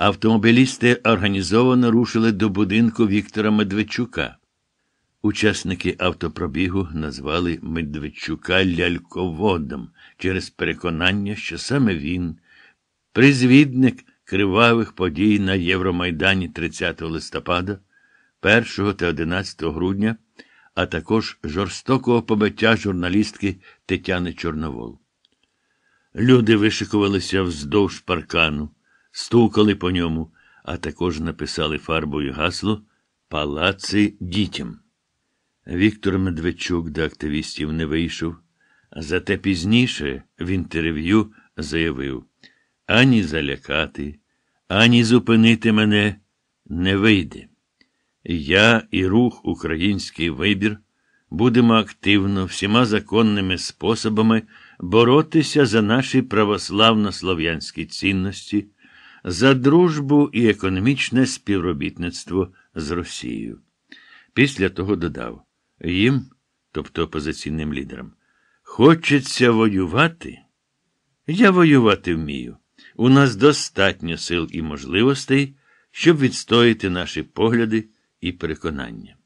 автомобілісти організовано рушили до будинку Віктора Медведчука. Учасники автопробігу назвали Медведчука ляльководом через переконання, що саме він, призвідник кривавих подій на Євромайдані 30 листопада, 1 та 11 грудня, а також жорстокого побиття журналістки Тетяни Чорновол. Люди вишикувалися вздовж паркану, стукали по ньому, а також написали фарбою гасло Палаци дітям. Віктор Медведчук до активістів не вийшов, зате пізніше в інтерв'ю заявив ані залякати, ані зупинити мене не вийде. Я і рух Український вибір будемо активно всіма законними способами боротися за наші православно-слов'янські цінності, за дружбу і економічне співробітництво з Росією. Після того додав їм, тобто опозиційним лідерам, хочеться воювати. Я воювати вмію. У нас достатньо сил і можливостей, щоб відстояти наші погляди і переконання.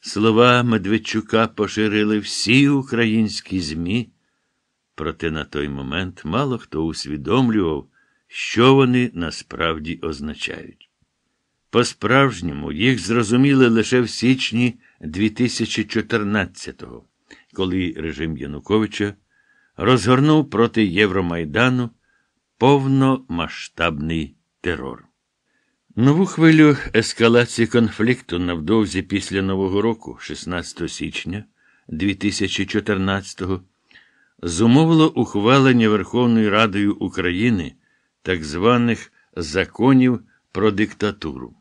Слова Медведчука поширили всі українські ЗМІ, проте на той момент мало хто усвідомлював, що вони насправді означають. По-справжньому їх зрозуміли лише в січні 2014-го, коли режим Януковича розгорнув проти Євромайдану повномасштабний терор. Нову хвилю ескалації конфлікту навдовзі після Нового року, 16 січня 2014-го, зумовило ухвалення Верховною Радою України так званих законів про диктатуру.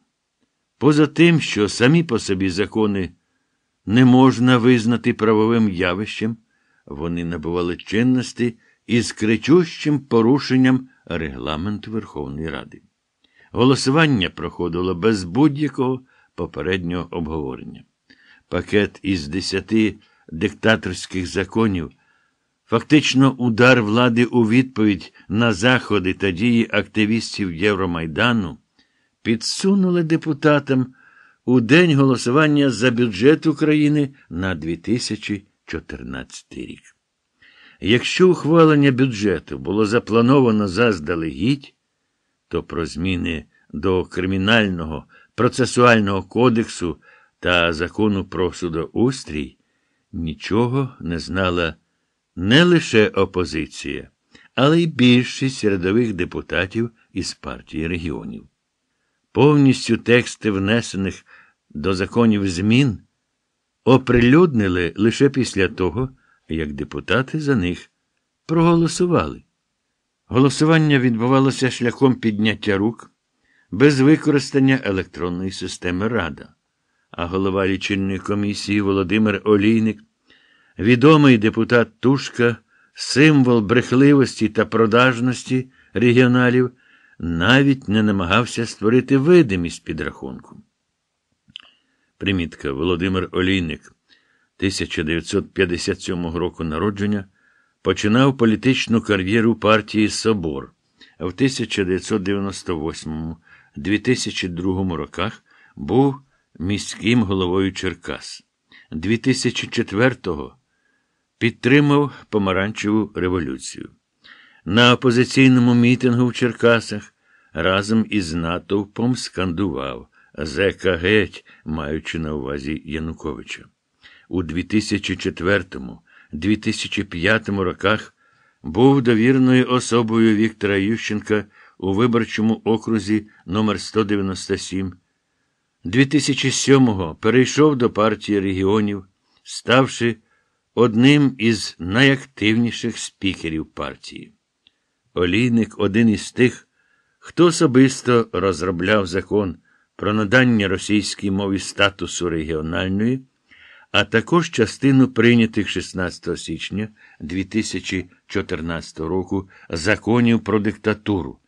Поза тим, що самі по собі закони не можна визнати правовим явищем, вони набували чинності із кричущим порушенням регламенту Верховної Ради. Голосування проходило без будь-якого попереднього обговорення. Пакет із десяти диктаторських законів, фактично удар влади у відповідь на заходи та дії активістів Євромайдану, підсунули депутатам у день голосування за бюджет України на 2014 рік. Якщо ухвалення бюджету було заплановано заздалегідь, то про зміни до Кримінального процесуального кодексу та закону про судоустрій нічого не знала не лише опозиція, але й більшість рядових депутатів із партії регіонів. Повністю тексти внесених до законів змін оприлюднили лише після того, як депутати за них проголосували. Голосування відбувалося шляхом підняття рук без використання електронної системи Рада. А голова лічильної комісії Володимир Олійник, відомий депутат Тушка, символ брехливості та продажності регіоналів, навіть не намагався створити видимість підрахунку. Примітка Володимир Олійник 1957 року народження починав політичну кар'єру партії Собор. В 1998-2002 роках був міським головою Черкас. 2004-го підтримав помаранчеву революцію. На опозиційному мітингу в Черкасах разом із натовпом скандував Зека геть, маючи на увазі Януковича. У 2004-2005 роках був довірною особою Віктора Ющенка у виборчому окрузі номер 197 2007-го перейшов до партії регіонів, ставши одним із найактивніших спікерів партії. Олійник один із тих, хто особисто розробляв закон про надання російській мові статусу регіональної, а також частину прийнятих 16 січня 2014 року законів про диктатуру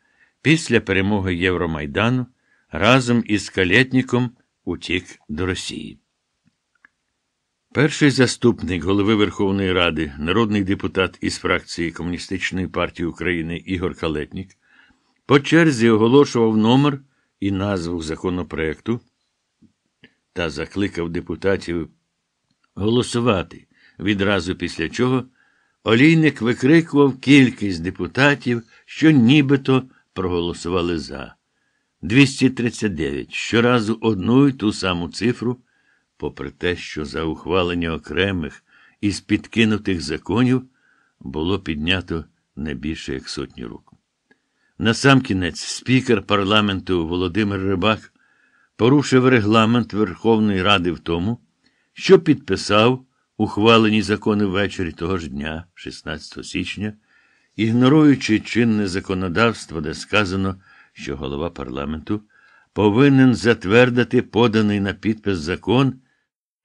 після перемоги Євромайдану разом із Калєтніком утік до Росії. Перший заступник голови Верховної Ради, народний депутат із фракції Комуністичної партії України Ігор Калетнік, По черзі оголошував номер і назву законопроекту та закликав депутатів голосувати, відразу після чого олійник викрикував кількість депутатів, що нібито проголосували за. 239. Щоразу одну й ту саму цифру, попри те, що за ухвалення окремих із підкинутих законів було піднято не більше як сотні рук. Насамкінець спікер парламенту Володимир Рибак порушив регламент Верховної Ради в тому, що підписав ухвалені закони ввечері того ж дня, 16 січня, ігноруючи чинне законодавство, де сказано, що голова парламенту повинен затвердити поданий на підпис закон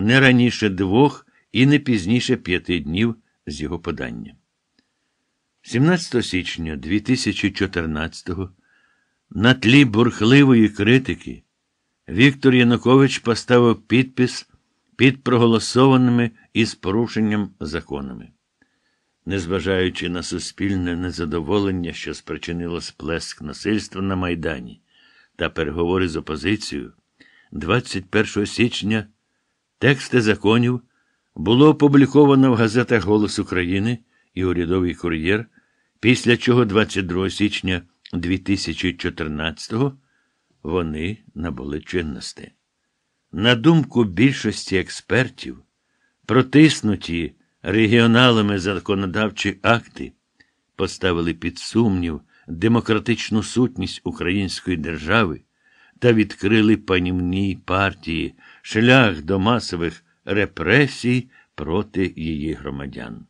не раніше двох і не пізніше п'яти днів з його подання. 17 січня 2014-го на тлі бурхливої критики Віктор Янукович поставив підпис під проголосованими із порушенням законами. Незважаючи на суспільне незадоволення, що спричинило сплеск насильства на Майдані та переговори з опозицією, 21 січня тексти законів було опубліковано в газетах Голос України і Урядовий кур'єр, після чого 22 січня 2014-го вони набули чинності. На думку більшості експертів, протиснуті регіоналами законодавчі акти поставили під сумнів демократичну сутність української держави та відкрили панівній партії шлях до масових репресій проти її громадян.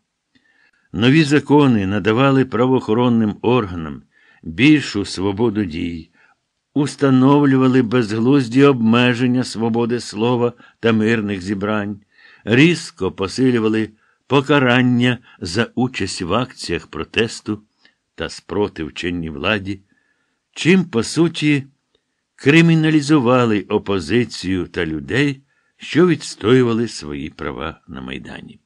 Нові закони надавали правоохоронним органам більшу свободу дій, установлювали безглузді обмеження свободи слова та мирних зібрань, різко посилювали покарання за участь в акціях протесту та спротив чинній владі, чим, по суті, криміналізували опозицію та людей, що відстоювали свої права на Майдані.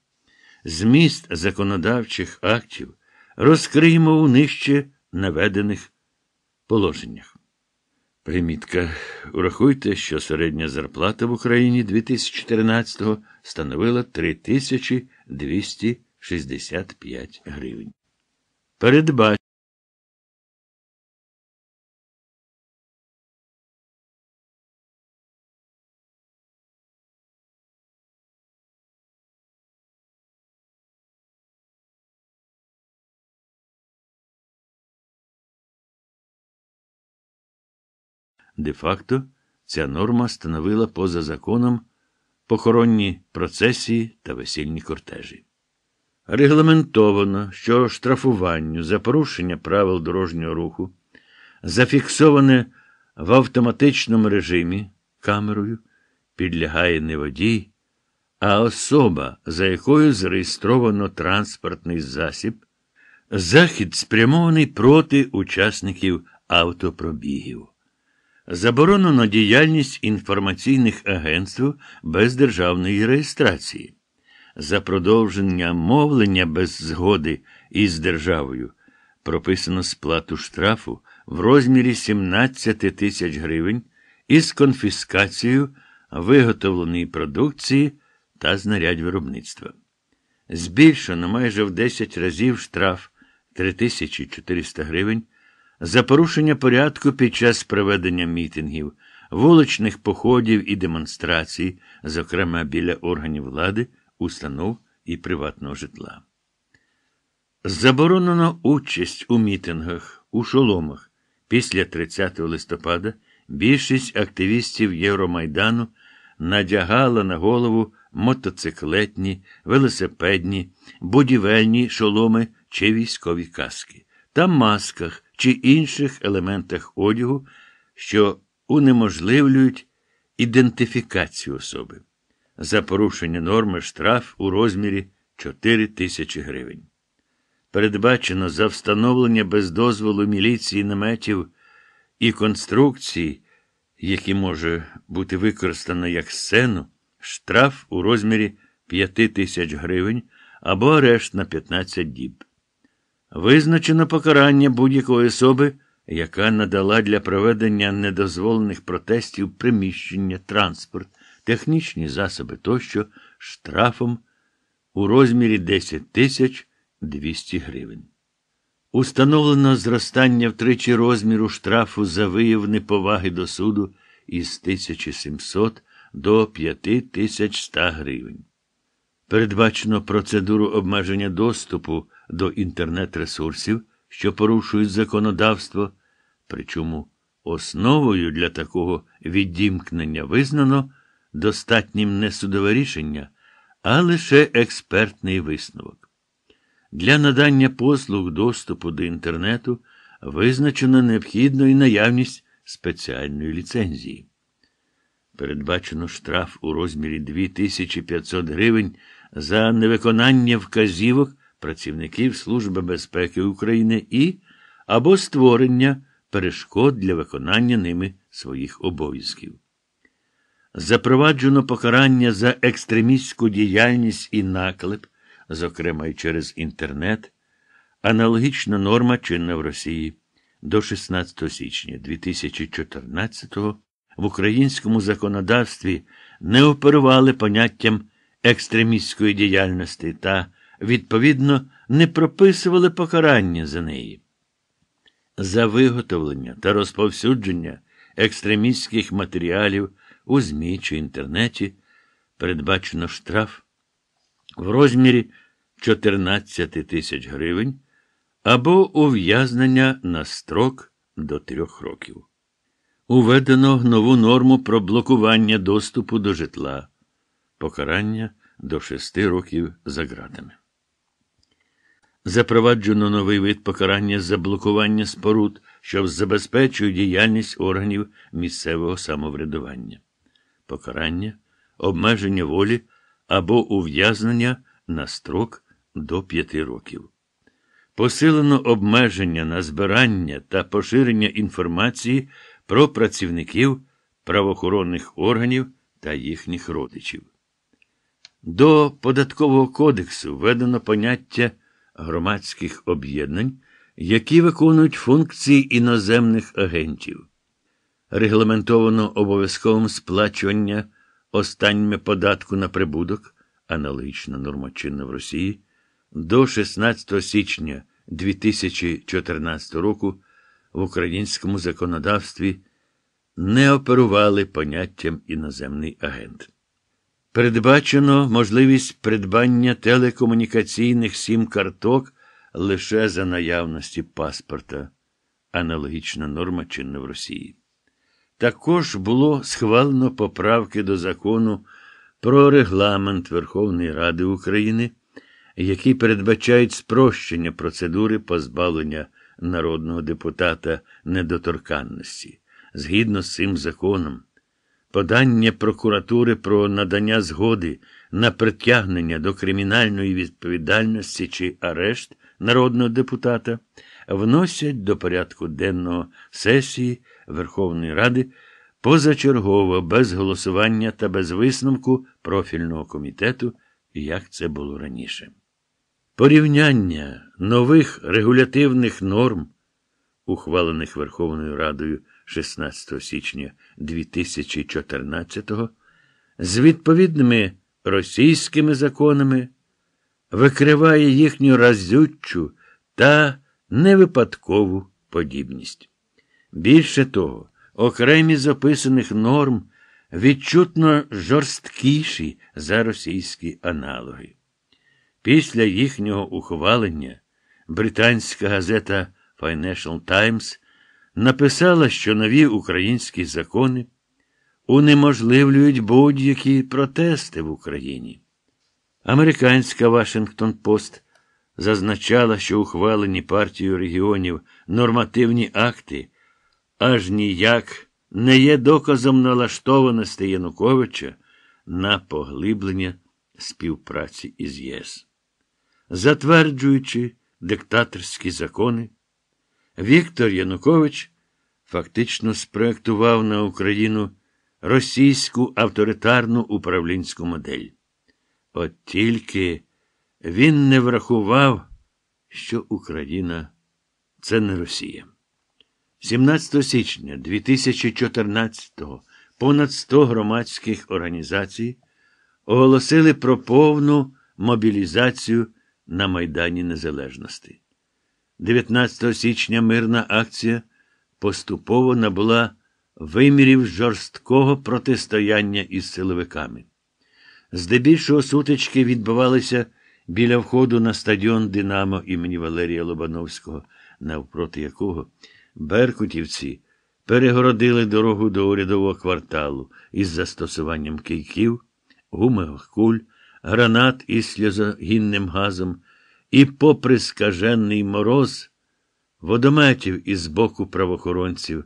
Зміст законодавчих актів розкриємо у нижче наведених положеннях. Примітка. Урахуйте, що середня зарплата в Україні 2014-го становила 3265 гривень. Передбач. Де-факто ця норма становила поза законом похоронні процесії та весільні кортежі. Регламентовано, що штрафуванню за порушення правил дорожнього руху, зафіксоване в автоматичному режимі камерою, підлягає не водій, а особа, за якою зареєстровано транспортний засіб, захід спрямований проти учасників автопробігів. Заборонено діяльність інформаційних агентств без державної реєстрації. За продовження мовлення без згоди із державою прописано сплату штрафу в розмірі 17 тисяч гривень із конфіскацією виготовленої продукції та знарядь виробництва. Збільшено майже в 10 разів штраф 3400 гривень за порушення порядку під час проведення мітингів, вуличних походів і демонстрацій, зокрема біля органів влади, установ і приватного житла. Заборонено участь у мітингах, у шоломах. Після 30 листопада більшість активістів Євромайдану надягала на голову мотоциклетні, велосипедні, будівельні шоломи чи військові каски та масках чи інших елементах одягу, що унеможливлюють ідентифікацію особи. За порушення норми штраф у розмірі 4 тисячі гривень. Передбачено за встановлення без дозволу міліції наметів і конструкцій, які може бути використано як сцену, штраф у розмірі 5 тисяч гривень або арешт на 15 діб. Визначено покарання будь-якої особи яка надала для проведення недозволених протестів приміщення, транспорт, технічні засоби тощо штрафом у розмірі 10 тисяч 200 гривень. Установлено зростання втричі розміру штрафу за вияв неповаги до суду із 1700 до 5100 гривень. Передбачено процедуру обмеження доступу до інтернет-ресурсів, що порушують законодавство, причому основою для такого відімкнення визнано достатнім не судове рішення, а лише експертний висновок. Для надання послуг доступу до інтернету визначено необхідну і наявність спеціальної ліцензії. Передбачено штраф у розмірі 2500 гривень за невиконання вказівок працівників Служби безпеки України і або створення перешкод для виконання ними своїх обов'язків. Запроваджено покарання за екстремістську діяльність і наклеп, зокрема й через інтернет, аналогічна норма чинна в Росії до 16 січня 2014-го в українському законодавстві не оперували поняттям екстремістської діяльності та, відповідно, не прописували покарання за неї. За виготовлення та розповсюдження екстремістських матеріалів у ЗМІ чи інтернеті передбачено штраф в розмірі 14 тисяч гривень або ув'язнення на строк до трьох років. Уведено нову норму про блокування доступу до житла, покарання до шести років за ґратами. Запроваджено новий вид покарання за блокування споруд, що забезпечує діяльність органів місцевого самоврядування, покарання, обмеження волі або ув'язнення на строк до п'яти років. Посилено обмеження на збирання та поширення інформації про працівників правоохоронних органів та їхніх родичів. До Податкового кодексу введено поняття громадських об'єднань, які виконують функції іноземних агентів. Регламентовано обов'язковим сплачування останніми податку на прибуток, аналогічна норма чинна в Росії, до 16 січня 2014 року в українському законодавстві не оперували поняттям іноземний агент. Передбачено можливість придбання телекомунікаційних сім-карток лише за наявності паспорта, аналогічна норма чинна в Росії. Також було схвалено поправки до закону про регламент Верховної Ради України, які передбачають спрощення процедури позбавлення народного депутата недоторканності. Згідно з цим законом, подання прокуратури про надання згоди на притягнення до кримінальної відповідальності чи арешт народного депутата вносять до порядку денного сесії Верховної Ради позачергово без голосування та без висновку профільного комітету, як це було раніше. Порівняння нових регулятивних норм, ухвалених Верховною Радою 16 січня 2014-го, з відповідними російськими законами, викриває їхню разючу та невипадкову подібність. Більше того, окремі з описаних норм відчутно жорсткіші за російські аналоги. Після їхнього ухвалення британська газета Financial Times написала, що нові українські закони унеможливлюють будь-які протести в Україні. Американська Вашингтон Пост зазначала, що ухвалені партією регіонів нормативні акти аж ніяк не є доказом налаштованості Януковича на поглиблення співпраці із ЄС. Затверджуючи диктаторські закони, Віктор Янукович фактично спроектував на Україну російську авторитарну управлінську модель. От тільки він не врахував, що Україна це не Росія. 17 січня 2014-го понад 100 громадських організацій оголосили про повну мобілізацію на Майдані Незалежності. 19 січня мирна акція поступово набула вимірів жорсткого протистояння із силовиками. Здебільшого сутички відбувалися біля входу на стадіон Динамо імені Валерія Лобановського, навпроти якого беркутівці перегородили дорогу до урядового кварталу із застосуванням кийків, гумових куль, гранат із сльозогінним газом і, попри скажений мороз, водометів із боку правоохоронців.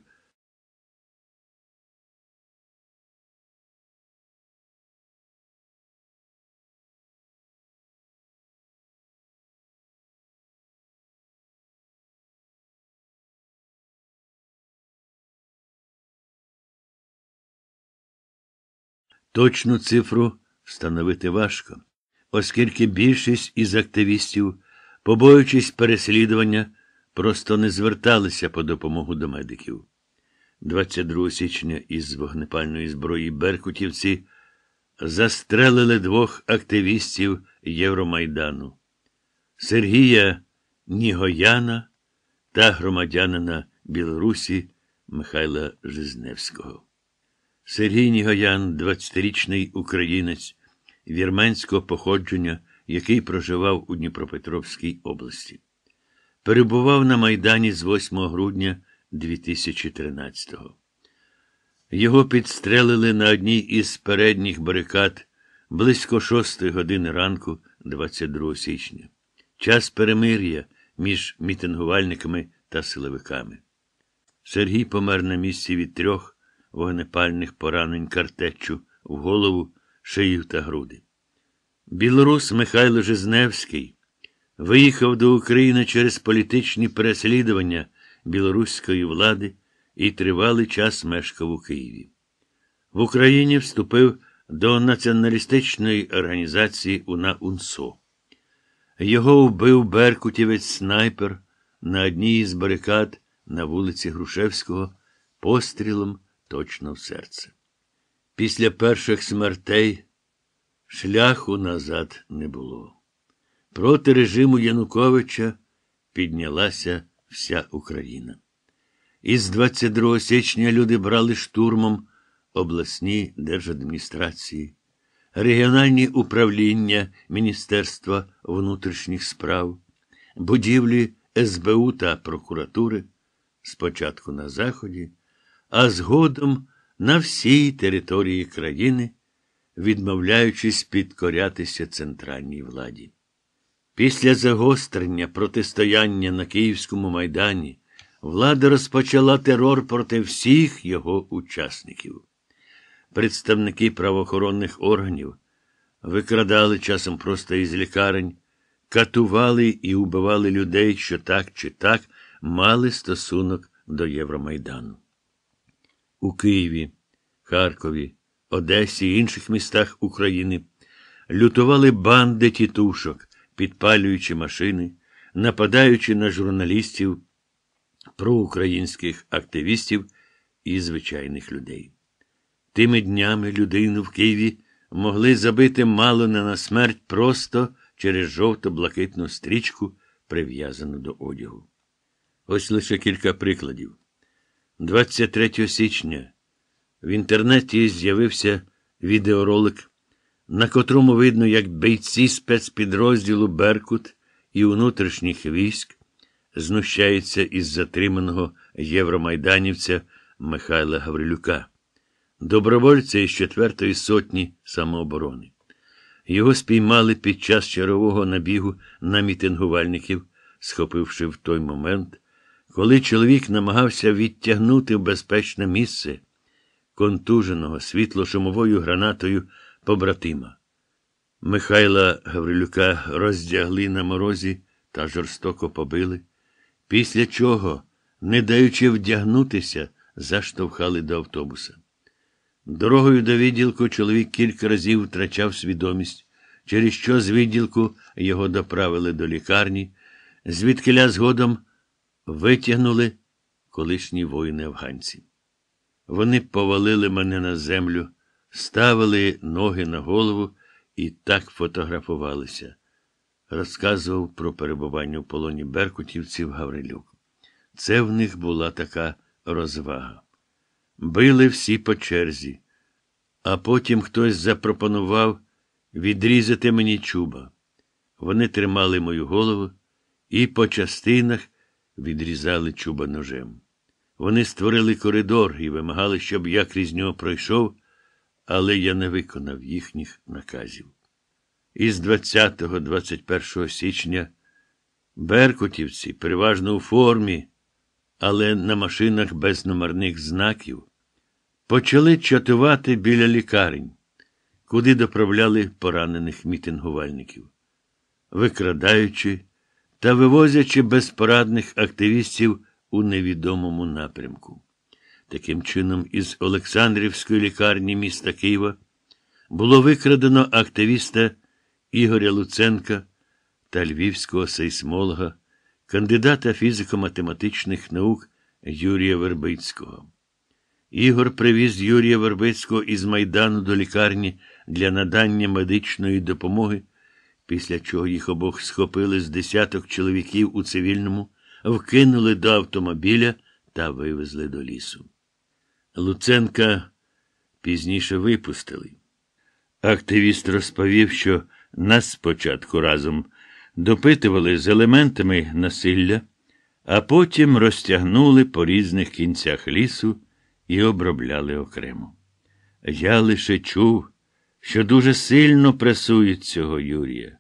Точну цифру встановити важко, оскільки більшість із активістів, побоюючись переслідування, просто не зверталися по допомогу до медиків. 22 січня із вогнепальної зброї Беркутівці застрелили двох активістів Євромайдану Сергія Нігояна та громадянина Білорусі Михайла Жизневського. Сергій Нігоян, 20-річний українець вірменського походження, який проживав у Дніпропетровській області. Перебував на Майдані з 8 грудня 2013-го. Його підстрелили на одній із передніх барикад близько 6 години ранку 22 січня. Час перемир'я між мітингувальниками та силовиками. Сергій помер на місці від трьох вогнепальних поранень картечу в голову, шию та груди. Білорус Михайло Жизневський виїхав до України через політичні переслідування білоруської влади і тривалий час мешкав у Києві. В Україні вступив до націоналістичної організації УНА УНСО. Його вбив Беркутівець снайпер на одній із барикад на вулиці Грушевського пострілом точно в серце. Після перших смертей шляху назад не було. Проти режиму Януковича піднялася вся Україна. Із 22 січня люди брали штурмом обласні держадміністрації, регіональні управління Міністерства внутрішніх справ, будівлі СБУ та прокуратури, спочатку на Заході а згодом на всій території країни, відмовляючись підкорятися центральній владі. Після загострення протистояння на Київському майдані влада розпочала терор проти всіх його учасників. Представники правоохоронних органів викрадали часом просто із лікарень, катували і убивали людей, що так чи так мали стосунок до Євромайдану у Києві, Харкові, Одесі і інших містах України лютували банди тітушок, підпалюючи машини, нападаючи на журналістів, проукраїнських активістів і звичайних людей. Тими днями людину в Києві могли забити мало не на смерть просто через жовто-блакитну стрічку, прив'язану до одягу. Ось лише кілька прикладів. 23 січня в інтернеті з'явився відеоролик, на котрому видно, як бійці спецпідрозділу Беркут і внутрішніх військ знущаються із затриманого євромайданівця Михайла Гаврилюка, добровольця із 4-ї сотні самооборони. Його спіймали під час чергового набігу на мітингувальників, схопивши в той момент. Коли чоловік намагався відтягнути в безпечне місце контуженого світло-шумовою гранатою побратима, Михайла Гаврилюка роздягли на морозі та жорстоко побили, після чого, не даючи вдягнутися, заштовхали до автобуса. Дорогою до відділку чоловік кілька разів втрачав свідомість, через що з відділку його доправили до лікарні, звідкиля згодом витягнули колишні воїни-афганці. Вони повалили мене на землю, ставили ноги на голову і так фотографувалися. Розказував про перебування в полоні беркутівців Гаврилюк. Це в них була така розвага. Били всі по черзі, а потім хтось запропонував відрізати мені чуба. Вони тримали мою голову і по частинах відрізали чуба ножем. Вони створили коридор і вимагали, щоб я крізь нього пройшов, але я не виконав їхніх наказів. Із 20-21 січня беркутівці, переважно у формі, але на машинах без номерних знаків, почали чатувати біля лікарень, куди доправляли поранених мітингувальників, викрадаючи та вивозячи безпорадних активістів у невідомому напрямку. Таким чином, із Олександрівської лікарні міста Києва було викрадено активіста Ігоря Луценка та львівського сейсмолога, кандидата фізико-математичних наук Юрія Вербицького. Ігор привіз Юрія Вербицького із Майдану до лікарні для надання медичної допомоги, після чого їх обох схопили з десяток чоловіків у цивільному, вкинули до автомобіля та вивезли до лісу. Луценка пізніше випустили. Активіст розповів, що нас спочатку разом допитували з елементами насилля, а потім розтягнули по різних кінцях лісу і обробляли окремо. Я лише чув, що дуже сильно пресують цього Юрія.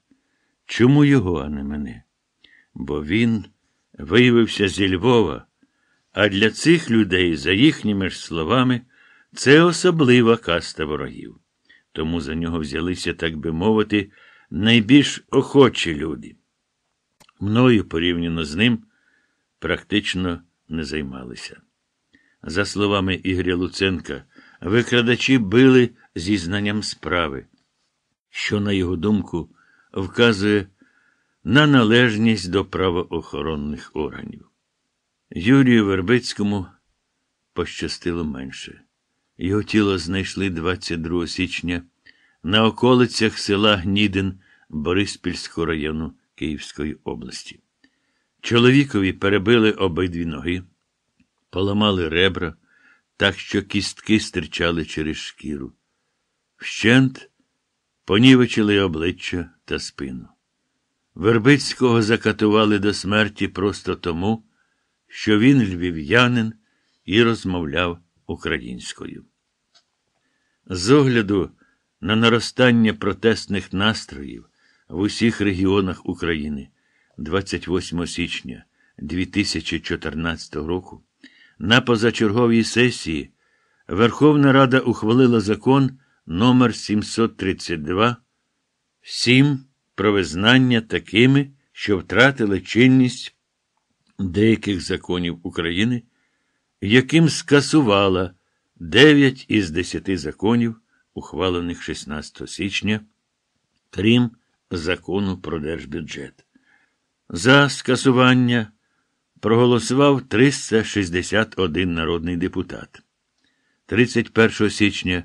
Чому його, а не мене? Бо він виявився зі Львова, а для цих людей, за їхніми ж словами, це особлива каста ворогів. Тому за нього взялися, так би мовити, найбільш охочі люди. Мною, порівняно з ним, практично не займалися. За словами Ігоря Луценка, викрадачі били зі знанням справи, що, на його думку, вказує на належність до правоохоронних органів. Юрію Вербицькому пощастило менше. Його тіло знайшли 22 січня на околицях села Гнідин Бориспільського району Київської області. Чоловікові перебили обидві ноги, поламали ребра, так що кістки стирчали через шкіру. Вщент понівечили обличчя та спину. Вербицького закатували до смерті просто тому, що він львів'янин і розмовляв українською. З огляду на наростання протестних настроїв в усіх регіонах України 28 січня 2014 року на позачерговій сесії Верховна Рада ухвалила закон номер 732 7 про визнання такими, що втратили чинність деяких законів України, яким скасувала 9 із 10 законів, ухвалених 16 січня, крім закону про держбюджет. За скасування проголосував 361 народний депутат. 31 січня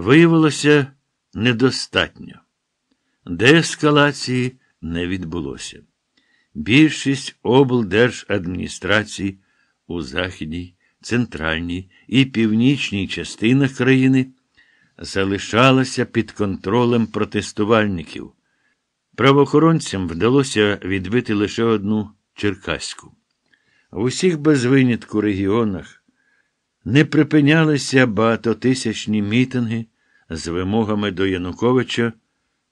виявилося недостатньо. Деескалації не відбулося. Більшість облдержадміністрацій у західній, центральній і північній частинах країни залишалася під контролем протестувальників. Правоохоронцям вдалося відбити лише одну Черкаську. В усіх без винятку регіонах не припинялися багатотисячні мітинги з вимогами до Януковича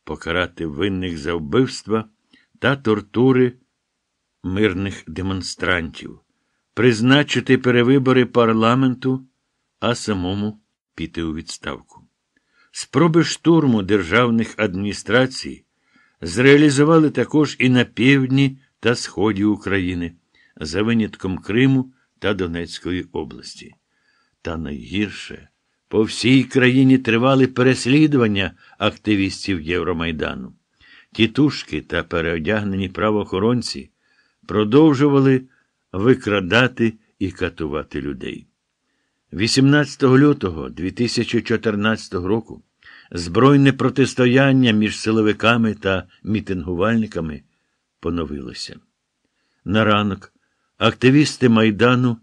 покарати винних за вбивства та тортури мирних демонстрантів, призначити перевибори парламенту, а самому піти у відставку. Спроби штурму державних адміністрацій зреалізували також і на півдні та сході України, за винятком Криму та Донецької області. Та найгірше по всій країні тривали переслідування активістів Євромайдану. Тітушки та переодягнені правоохоронці продовжували викрадати і катувати людей. 18 лютого 2014 року збройне протистояння між силовиками та мітингувальниками поновилося. На ранок активісти Майдану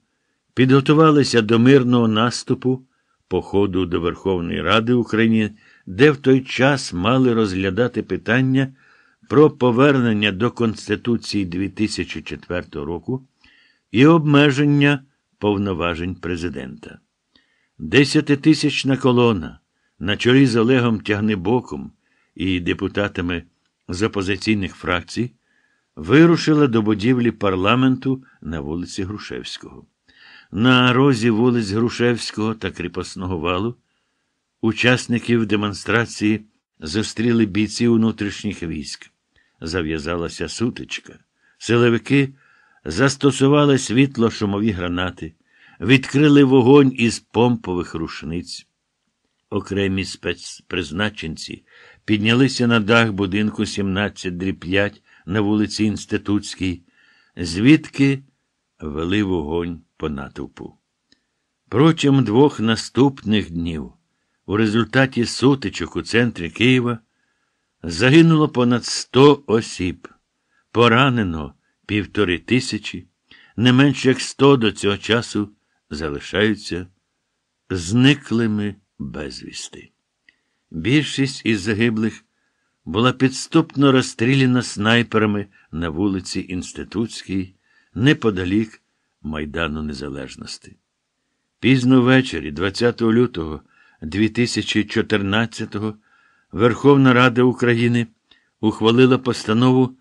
підготувалися до мирного наступу походу до Верховної Ради України, де в той час мали розглядати питання про повернення до Конституції 2004 року і обмеження повноважень президента. Десятитисячна колона на чолі з Олегом Тягнебоком і депутатами з опозиційних фракцій вирушила до будівлі парламенту на вулиці Грушевського. На розі вулиць Грушевського та Кріпосного валу учасників демонстрації зустріли бійці внутрішніх військ. Зав'язалася сутичка. Силовики застосували світло шумові гранати, відкрили вогонь із помпових рушниць. Окремі спецпризначенці піднялися на дах будинку 17 5 на вулиці Інститутській, звідки вели вогонь по натовпу. Протягом двох наступних днів у результаті сутичок у центрі Києва загинуло понад 100 осіб, поранено півтори тисячі, не менше як 100 до цього часу залишаються зниклими безвісти. Більшість із загиблих була підступно розстріляна снайперами на вулиці Інститутській неподалік Майдану Незалежності. Пізно ввечері, 20 лютого 2014-го, Верховна Рада України ухвалила постанову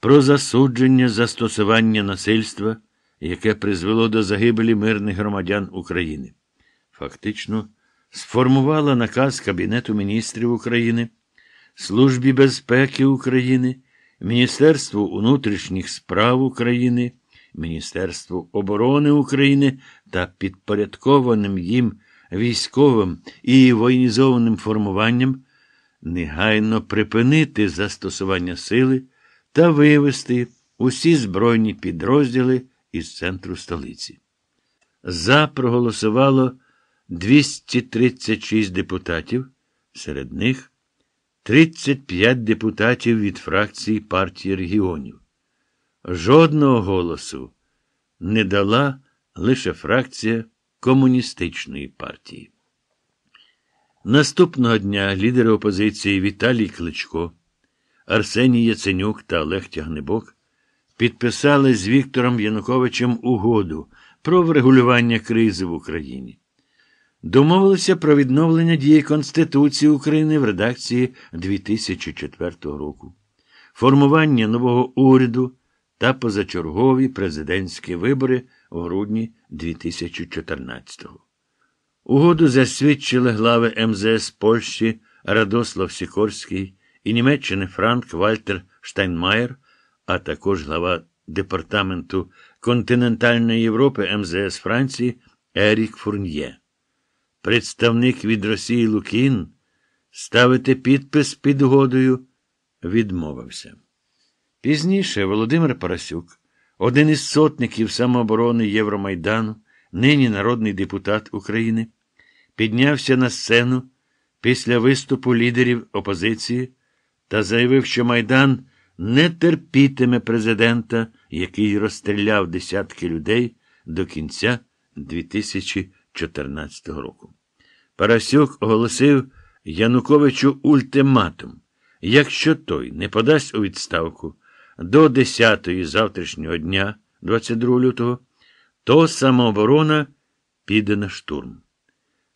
про засудження застосування насильства, яке призвело до загибелі мирних громадян України. Фактично, сформувала наказ Кабінету міністрів України, Службі безпеки України, Міністерству внутрішніх справ України. Міністерству оборони України та підпорядкованим їм військовим і воєнізованим формуванням негайно припинити застосування сили та вивести усі збройні підрозділи із центру столиці. За проголосувало 236 депутатів, серед них 35 депутатів від фракції партії регіонів. Жодного голосу не дала лише фракція Комуністичної партії. Наступного дня лідери опозиції Віталій Кличко, Арсеній Яценюк та Олег Тягнебок підписали з Віктором Януковичем угоду про врегулювання кризи в Україні. Домовилися про відновлення дії Конституції України в редакції 2004 року, формування нового уряду та позачергові президентські вибори у грудні 2014-го. Угоду засвідчили глави МЗС Польщі Радослав Сікорський і Німеччини Франк Вальтер Штайнмаєр, а також глава Департаменту континентальної Європи МЗС Франції Ерік Фурньє. Представник від Росії Лукін ставити підпис під угодою відмовився. Пізніше Володимир Парасюк, один із сотників самооборони Євромайдану, нині народний депутат України, піднявся на сцену після виступу лідерів опозиції та заявив, що Майдан не терпітиме президента, який розстріляв десятки людей до кінця 2014 року. Парасюк оголосив Януковичу ультиматум. Якщо той не подасть у відставку до 10-ї завтрашнього дня, 22 лютого, то самооборона піде на штурм.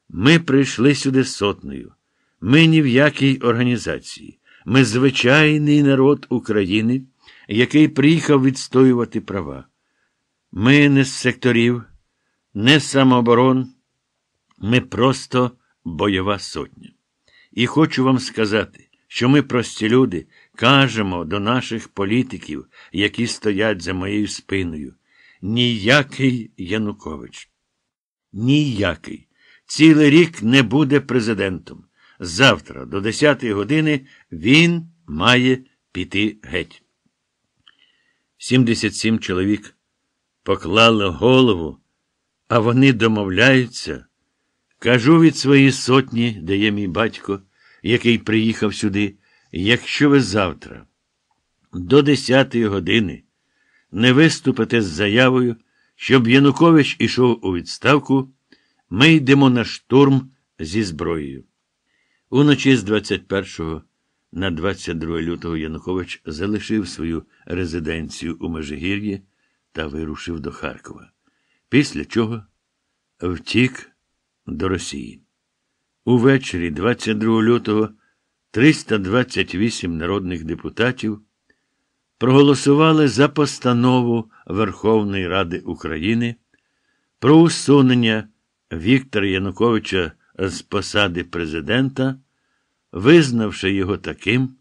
Ми прийшли сюди сотнею. Ми ні в якій організації. Ми звичайний народ України, який приїхав відстоювати права. Ми не з секторів, не з самооборон, ми просто бойова сотня. І хочу вам сказати, що ми прості люди. Кажемо до наших політиків, які стоять за моєю спиною. Ніякий Янукович. Ніякий. Цілий рік не буде президентом. Завтра, до 10 години, він має піти геть. 77 чоловік поклали голову, а вони домовляються. Кажу від своєї сотні, де є мій батько, який приїхав сюди, якщо ви завтра, до 10 години, не виступите з заявою, щоб Янукович ішов у відставку, ми йдемо на штурм зі зброєю. Уночі з 21 на 22 лютого Янукович залишив свою резиденцію у Межигір'ї та вирушив до Харкова. Після чого втік до Росії. Увечері 22 лютого 328 народних депутатів проголосували за постанову Верховної Ради України про усунення Віктора Януковича з посади президента, визнавши його таким,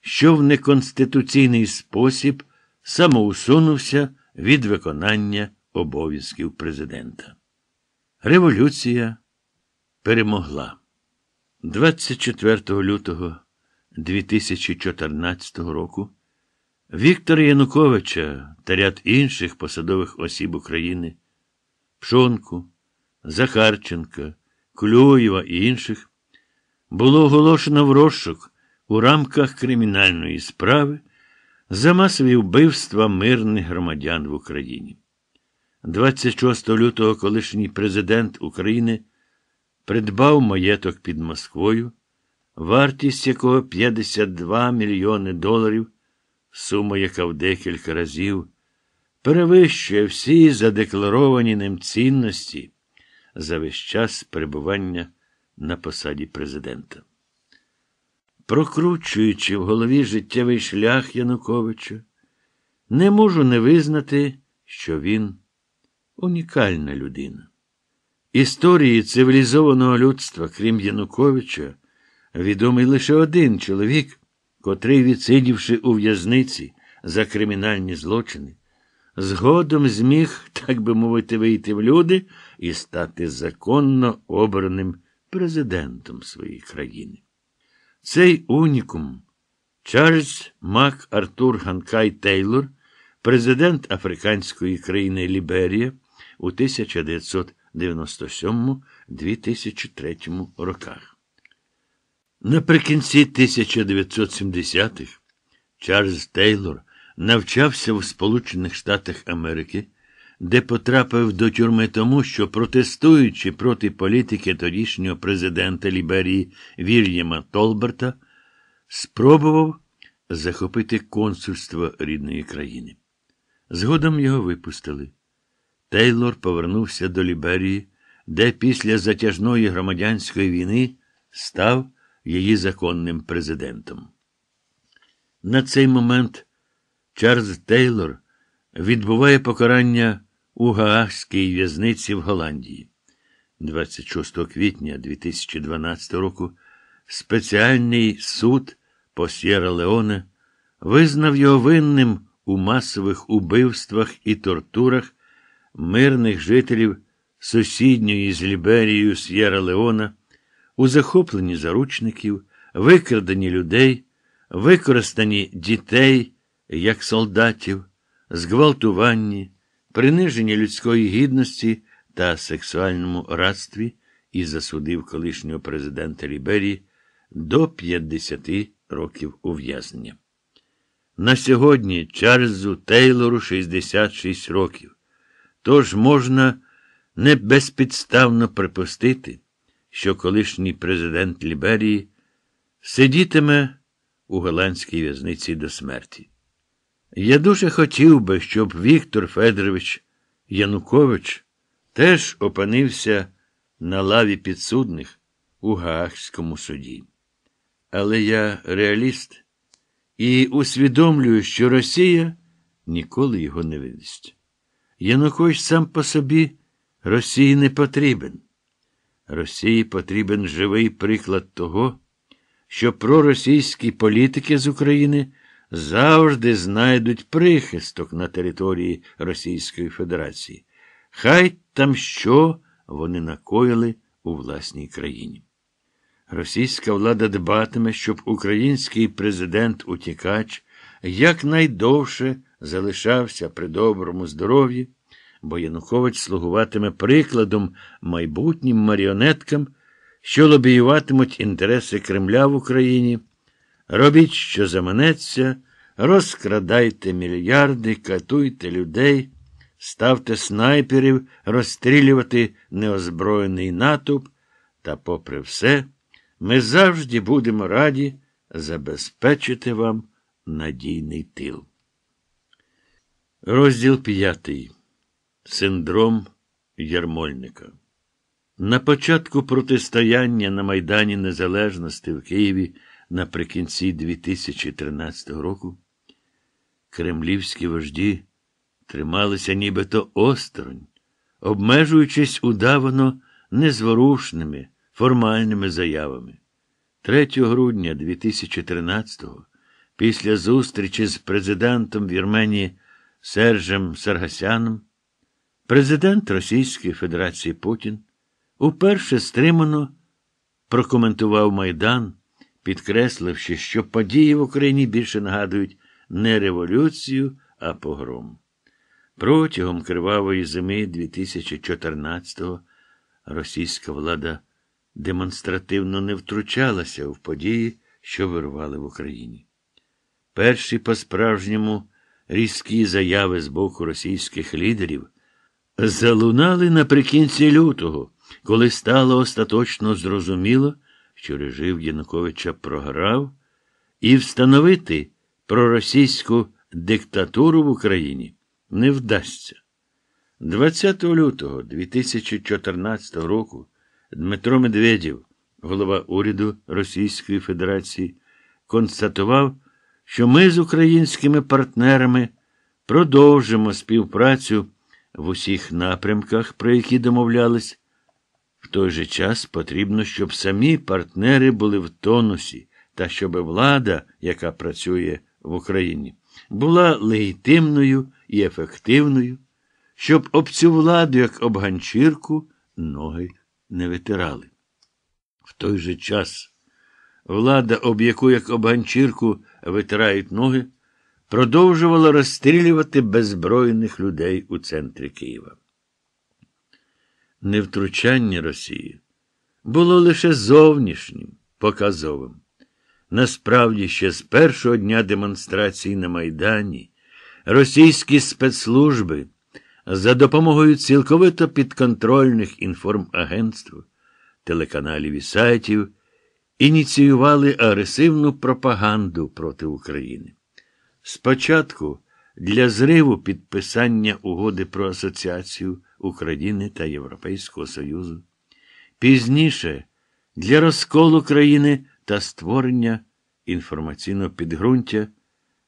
що в неконституційний спосіб самоусунувся від виконання обов'язків президента. Революція перемогла. 24 лютого 2014 року Віктора Януковича та ряд інших посадових осіб України, Пшонку, Захарченка, Клюєва і інших було оголошено в розшук у рамках кримінальної справи за масові вбивства мирних громадян в Україні. 26 лютого колишній президент України придбав маєток під Москвою, вартість якого 52 мільйони доларів, сума, яка в декілька разів перевищує всі задекларовані ним цінності за весь час перебування на посаді президента. Прокручуючи в голові життєвий шлях Януковича, не можу не визнати, що він унікальна людина. Історії цивілізованого людства, крім Януковича, відомий лише один чоловік, котрий, відсидівши у в'язниці за кримінальні злочини, згодом зміг, так би мовити, вийти в люди і стати законно обраним президентом своєї країни. Цей унікум Чарльз Мак Артур Ганкай Тейлор, президент африканської країни Ліберія у 1997-2003 роках. Наприкінці 1970-х Чарльз Тейлор навчався в Сполучених Штатах Америки, де потрапив до тюрми тому, що, протестуючи проти політики тодішнього президента Ліберії Вільяма Толберта, спробував захопити консульство рідної країни. Згодом його випустили. Тейлор повернувся до Ліберії, де після затяжної громадянської війни став її законним президентом. На цей момент Чарльз Тейлор відбуває покарання у Гаагській в'язниці в Голландії. 26 квітня 2012 року спеціальний суд по Сєра Леоне визнав його винним у масових убивствах і тортурах мирних жителів сусідньої з Ліберією С'єра Леона, у захопленні заручників, викраденні людей, використанні дітей як солдатів, зґвалтуванні, приниженні людської гідності та сексуальному радстві і засудив колишнього президента Ліберії до 50 років ув'язнення. На сьогодні Чарльзу Тейлору 66 років. Тож можна не безпідставно припустити, що колишній президент Ліберії сидітиме у голландській в'язниці до смерті. Я дуже хотів би, щоб Віктор Федорович Янукович теж опинився на лаві підсудних у Гаагському суді. Але я реаліст і усвідомлюю, що Росія ніколи його не видасть. Янукович сам по собі Росії не потрібен. Росії потрібен живий приклад того, що проросійські політики з України завжди знайдуть прихисток на території Російської Федерації. Хай там що вони накоїли у власній країні. Російська влада дбатиме, щоб український президент утікач якнайдовше залишався при доброму здоров'ї, бо Янукович слугуватиме прикладом майбутнім маріонеткам, що лобіюватимуть інтереси Кремля в Україні. Робіть, що заманеться, розкрадайте мільярди, катуйте людей, ставте снайперів, розстрілювати неозброєний натовп, та, попри все, ми завжди будемо раді забезпечити вам надійний тил. Розділ п'ятий. Синдром Ярмольника. На початку протистояння на Майдані Незалежності в Києві наприкінці 2013 року кремлівські вожді трималися нібито осторонь, обмежуючись удавано незворушними формальними заявами. 3 грудня 2013-го, після зустрічі з президентом Вірменії Сержем Саргасяном, президент Російської Федерації Путін уперше стримано прокоментував Майдан, підкресливши, що події в Україні більше нагадують не революцію, а погром. Протягом кривавої зими 2014-го російська влада демонстративно не втручалася в події, що вирвали в Україні. Перші по-справжньому різкі заяви з боку російських лідерів залунали наприкінці лютого, коли стало остаточно зрозуміло, що режим Януковича програв, і встановити проросійську диктатуру в Україні не вдасться. 20 лютого 2014 року Дмитро Медведєв, голова уряду Російської Федерації, констатував, що ми з українськими партнерами продовжимо співпрацю в усіх напрямках, про які домовлялись. В той же час потрібно, щоб самі партнери були в тонусі та щоб влада, яка працює в Україні, була легітимною і ефективною, щоб об цю владу, як об ганчірку, ноги не витирали. В той же час влада, об яку як об ганчірку витирають ноги, продовжувала розстрілювати беззбройних людей у центрі Києва. Невтручання Росії було лише зовнішнім, показовим. Насправді, ще з першого дня демонстрації на Майдані російські спецслужби за допомогою цілковито підконтрольних інформагентств, телеканалів і сайтів ініціювали агресивну пропаганду проти України. Спочатку для зриву підписання угоди про асоціацію України та Європейського Союзу, пізніше для розколу країни та створення інформаційного підґрунтя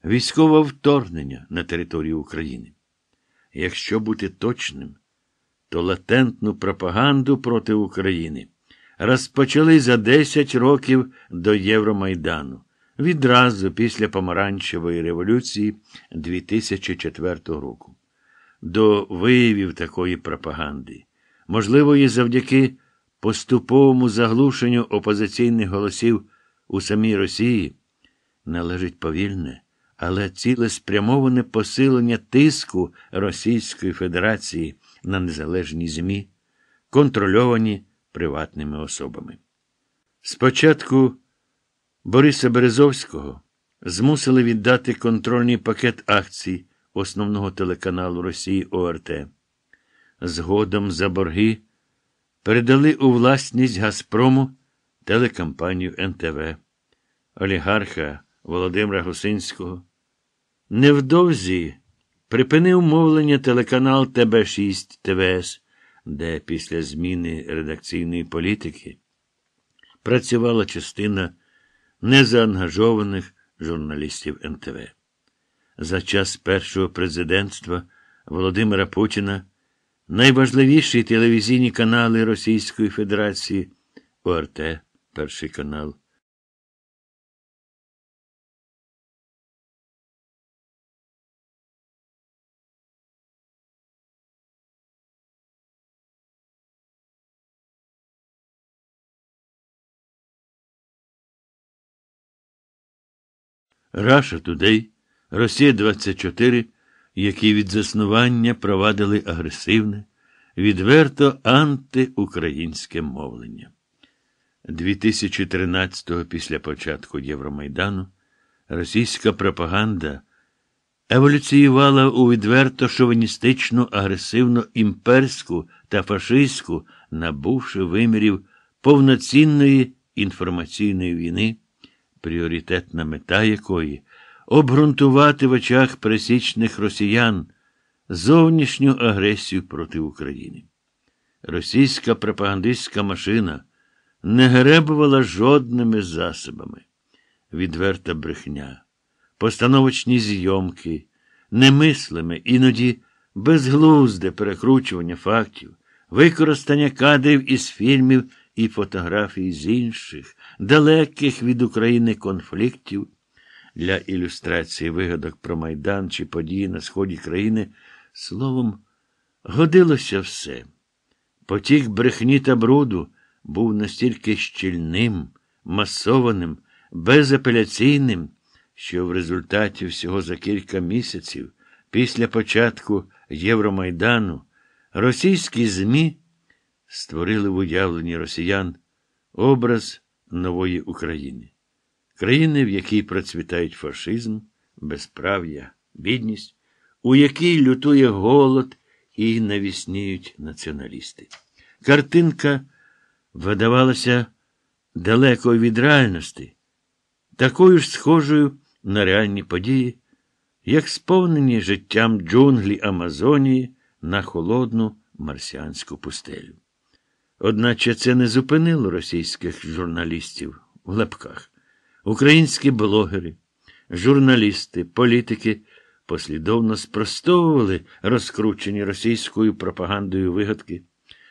військового вторгнення на територію України. Якщо бути точним, то латентну пропаганду проти України розпочали за 10 років до Євромайдану, відразу після Помаранчевої революції 2004 року. До виявів такої пропаганди, можливо, і завдяки поступовому заглушенню опозиційних голосів у самій Росії, належить повільне, але цілеспрямоване посилення тиску Російської Федерації на незалежні ЗМІ, контрольовані приватними особами. Спочатку Бориса Березовського змусили віддати контрольний пакет акцій основного телеканалу Росії ОРТ. Згодом за борги передали у власність Газпрому телекомпанію НТВ, олігарха Володимира Гусинського. Невдовзі припинив мовлення телеканал ТБ6 ТВС, де після зміни редакційної політики працювала частина незаангажованих журналістів НТВ. За час першого президентства Володимира Путіна найважливіші телевізійні канали Російської Федерації ОРТ, Перший канал. Раша Тудей, Росія 24, які від заснування провадили агресивне, відверто антиукраїнське мовлення. 2013-го після початку Євромайдану російська пропаганда еволюціювала у відверто шовіністичну, агресивно імперську та фашистську, набувши вимірів повноцінної інформаційної війни, пріоритетна мета якої обґрунтувати в очах пересічних росіян зовнішню агресію проти України. Російська пропагандистська машина не гребувала жодними засобами. Відверта брехня, постановочні зйомки, немислиме, іноді безглузде перекручування фактів, використання кадрів із фільмів і фотографій з інших, далеких від України конфліктів для ілюстрації вигадок про Майдан чи події на сході країни, словом, годилося все. Потік брехні та бруду був настільки щільним, масованим, безапеляційним, що в результаті всього за кілька місяців після початку Євромайдану російські ЗМІ створили в уявленні росіян образ нової України, країни, в якій процвітають фашизм, безправ'я, бідність, у якій лютує голод і навісніють націоналісти. Картинка видавалася далеко від реальності, такою ж схожою на реальні події, як сповнені життям джунглі Амазонії на холодну марсіанську пустелю. Одначе це не зупинило російських журналістів в лапках. Українські блогери, журналісти, політики послідовно спростовували розкручені російською пропагандою вигадки,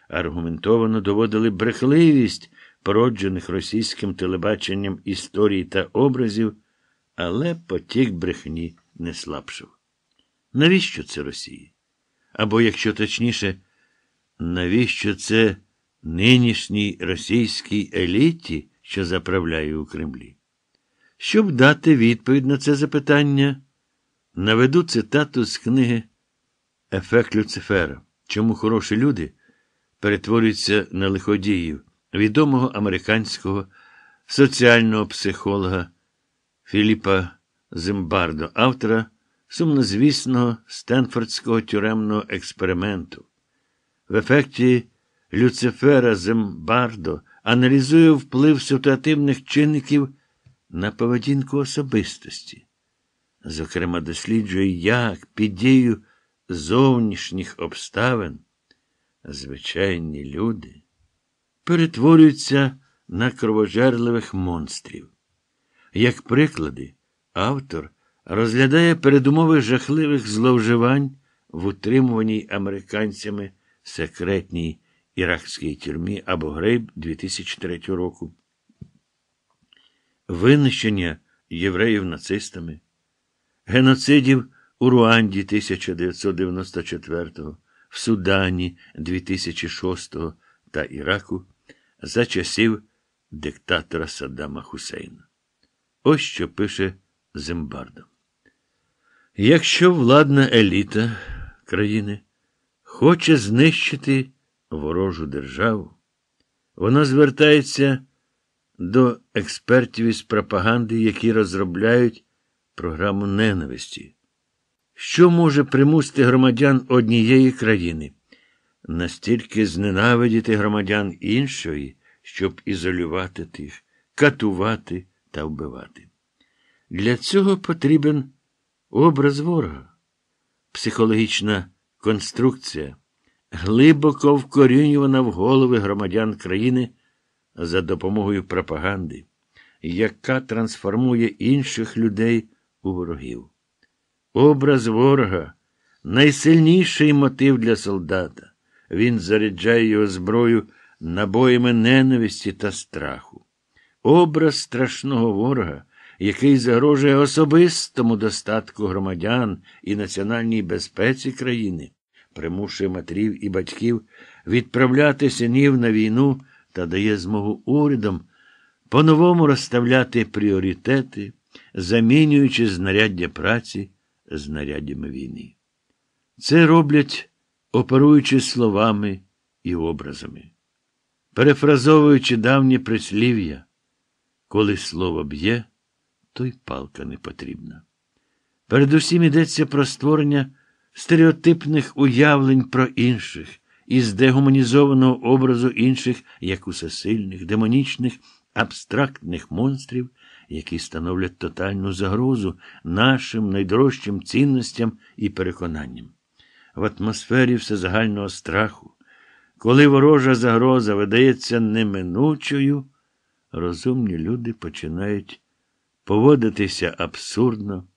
аргументовано доводили брехливість породжених російським телебаченням історій та образів, але потік брехні не слабшав. Навіщо це Росії? Або, якщо точніше, навіщо це нинішній російській еліті, що заправляє у Кремлі? Щоб дати відповідь на це запитання, наведу цитату з книги Ефект Люцифера, чому хороші люди перетворюються на лиходіїв відомого американського соціального психолога Філіпа Зимбардо, автора сумнозвісного Стенфордського тюремного експерименту. В ефекті Люцифера Зимбардо аналізує вплив ситуативних чинників на поведінку особистості. Зокрема, досліджує, як під дією зовнішніх обставин звичайні люди перетворюються на кровожерливих монстрів. Як приклади, автор розглядає передумови жахливих зловживань в утримуваній американцями секретній іракській тюрмі Абу Грейб 2003 року, винищення євреїв нацистами, геноцидів у Руанді 1994, в Судані 2006 та Іраку за часів диктатора Саддама Хусейна. Ось що пише Зимбардо. Якщо владна еліта країни хоче знищити ворожу державу, вона звертається до експертів із пропаганди, які розробляють програму ненависті. Що може примусити громадян однієї країни настільки зненавидіти громадян іншої, щоб ізолювати тих, катувати та вбивати? Для цього потрібен образ ворога, психологічна конструкція, глибоко вкорінювана в голови громадян країни за допомогою пропаганди, яка трансформує інших людей у ворогів. Образ ворога найсильніший мотив для солдата. Він заряджає його зброю набоями ненависті та страху. Образ страшного ворога, який загрожує особистому достатку громадян і національній безпеці країни, примушує матерів і батьків відправляти синів на війну та дає змогу урядам по-новому розставляти пріоритети замінюючи знаряддя праці знаряддями війни. Це роблять, оперуючи словами і образами, перефразовуючи давнє прислів'я, коли слово б'є, то й палка не потрібна. Передусім йдеться про створення стереотипних уявлень про інших із дегуманізованого образу інших як усесильних, демонічних, абстрактних монстрів, які становлять тотальну загрозу нашим найдорожчим цінностям і переконанням. В атмосфері всезагального страху, коли ворожа загроза видається неминучою, розумні люди починають поводитися абсурдно.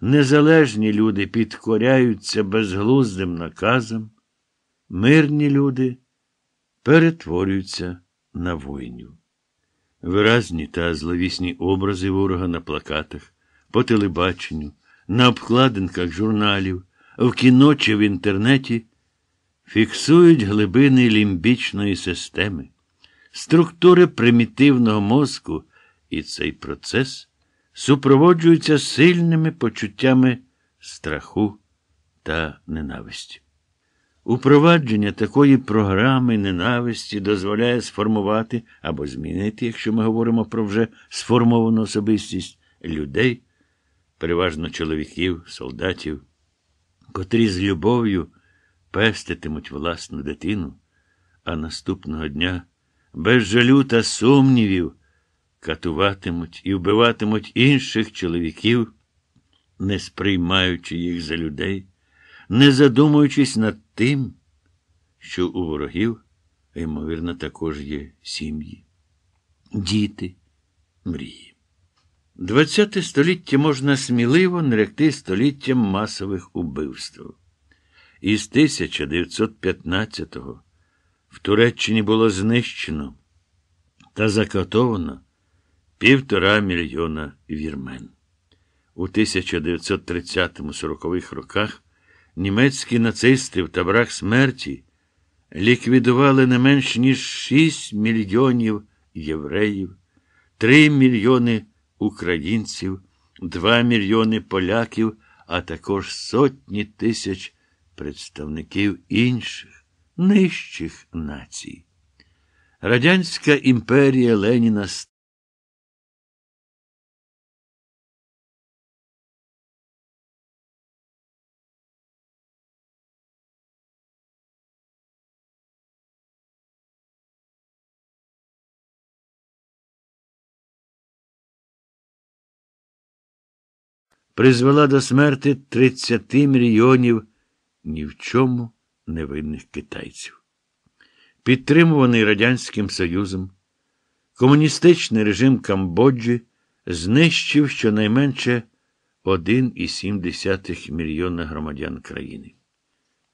Незалежні люди підкоряються безглуздим наказам, мирні люди перетворюються на воїнів. Виразні та зловісні образи ворога на плакатах, по телебаченню, на обкладинках журналів, в кіно чи в інтернеті фіксують глибини лімбічної системи, структури примітивного мозку, і цей процес супроводжується сильними почуттями страху та ненависті. Упровадження такої програми ненависті дозволяє сформувати або змінити, якщо ми говоримо про вже сформовану особистість людей, переважно чоловіків, солдатів, котрі з любов'ю пеститимуть власну дитину, а наступного дня без жалю та сумнівів катуватимуть і вбиватимуть інших чоловіків, не сприймаючи їх за людей, не задумуючись над тим, що у ворогів, ймовірно, також є сім'ї, діти, мрії. ХХ століття можна сміливо наректи століттям масових убивств. Із 1915-го в Туреччині було знищено та закатовано півтора мільйона вірмен. У 1930-40-х роках німецькі нацисти в таборах смерті ліквідували не менш ніж 6 мільйонів євреїв, 3 мільйони українців, 2 мільйони поляків, а також сотні тисяч представників інших нижчих націй. Радянська імперія Леніна призвела до смерти 30 мільйонів ні в чому невинних китайців. Підтримуваний Радянським Союзом, комуністичний режим Камбоджі знищив щонайменше 1,7 мільйона громадян країни.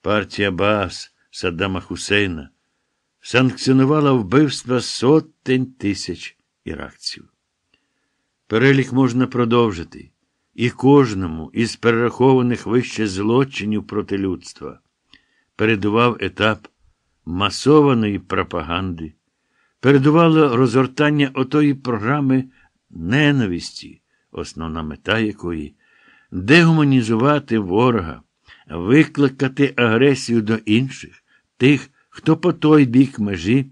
Партія Баас Саддама Хусейна санкціонувала вбивства сотень тисяч іракців. Перелік можна продовжити і кожному із перерахованих вище злочинів проти людства передував етап масованої пропаганди, передувало розгортання отої програми ненависті, основна мета якої дегуманізувати ворога, викликати агресію до інших, тих, хто по той бік межі,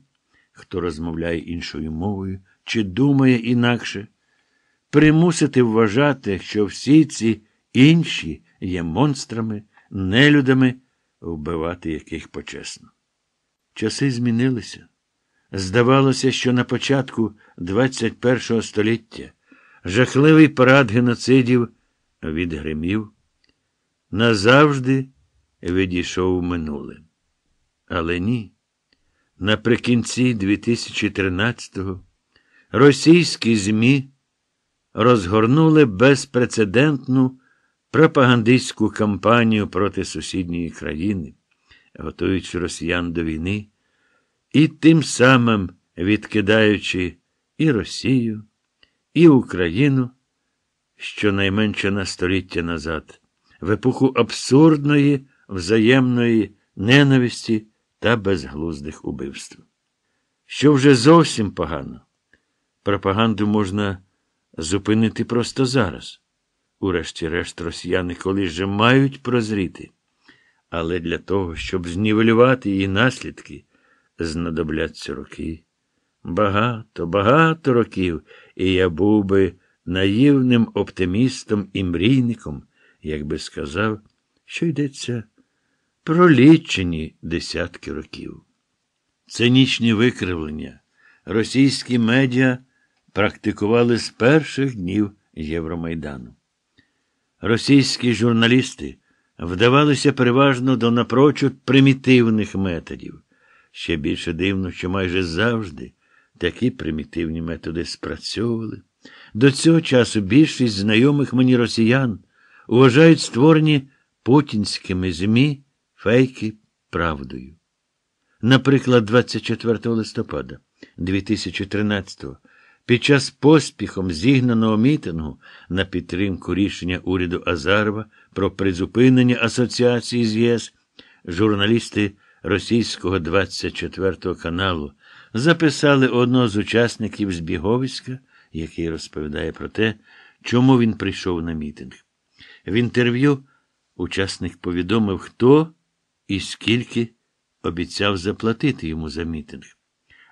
хто розмовляє іншою мовою чи думає інакше примусити вважати, що всі ці інші є монстрами, нелюдами, вбивати яких почесно. Часи змінилися. Здавалося, що на початку ХХ століття жахливий парад геноцидів відгримів, назавжди відійшов в минуле. Але ні. Наприкінці 2013-го російські ЗМІ розгорнули безпрецедентну пропагандистську кампанію проти сусідньої країни, готуючи росіян до війни, і тим самим відкидаючи і Росію, і Україну, щонайменше на століття назад, в епоху абсурдної, взаємної ненависті та безглуздих убивств. Що вже зовсім погано, пропаганду можна зупинити просто зараз. Урешті-решт, росіяни колись же мають прозріти. Але для того, щоб знівелювати її наслідки, знадобляться роки. Багато, багато років, і я був би наївним оптимістом і мрійником, якби сказав, що йдеться про лічені десятки років. Цинічні викривлення російські медіа практикували з перших днів Євромайдану. Російські журналісти вдавалися переважно до напрочуд примітивних методів. Ще більше дивно, що майже завжди такі примітивні методи спрацьовували. До цього часу більшість знайомих мені росіян вважають створені путінськими ЗМІ фейки правдою. Наприклад, 24 листопада 2013-го під час поспіхом зігнаного мітингу на підтримку рішення уряду Азарова про призупинення асоціації з ЄС, журналісти російського 24 го каналу записали одного з учасників збіговиська, який розповідає про те, чому він прийшов на мітинг. В інтерв'ю учасник повідомив, хто і скільки обіцяв заплатити йому за мітинг.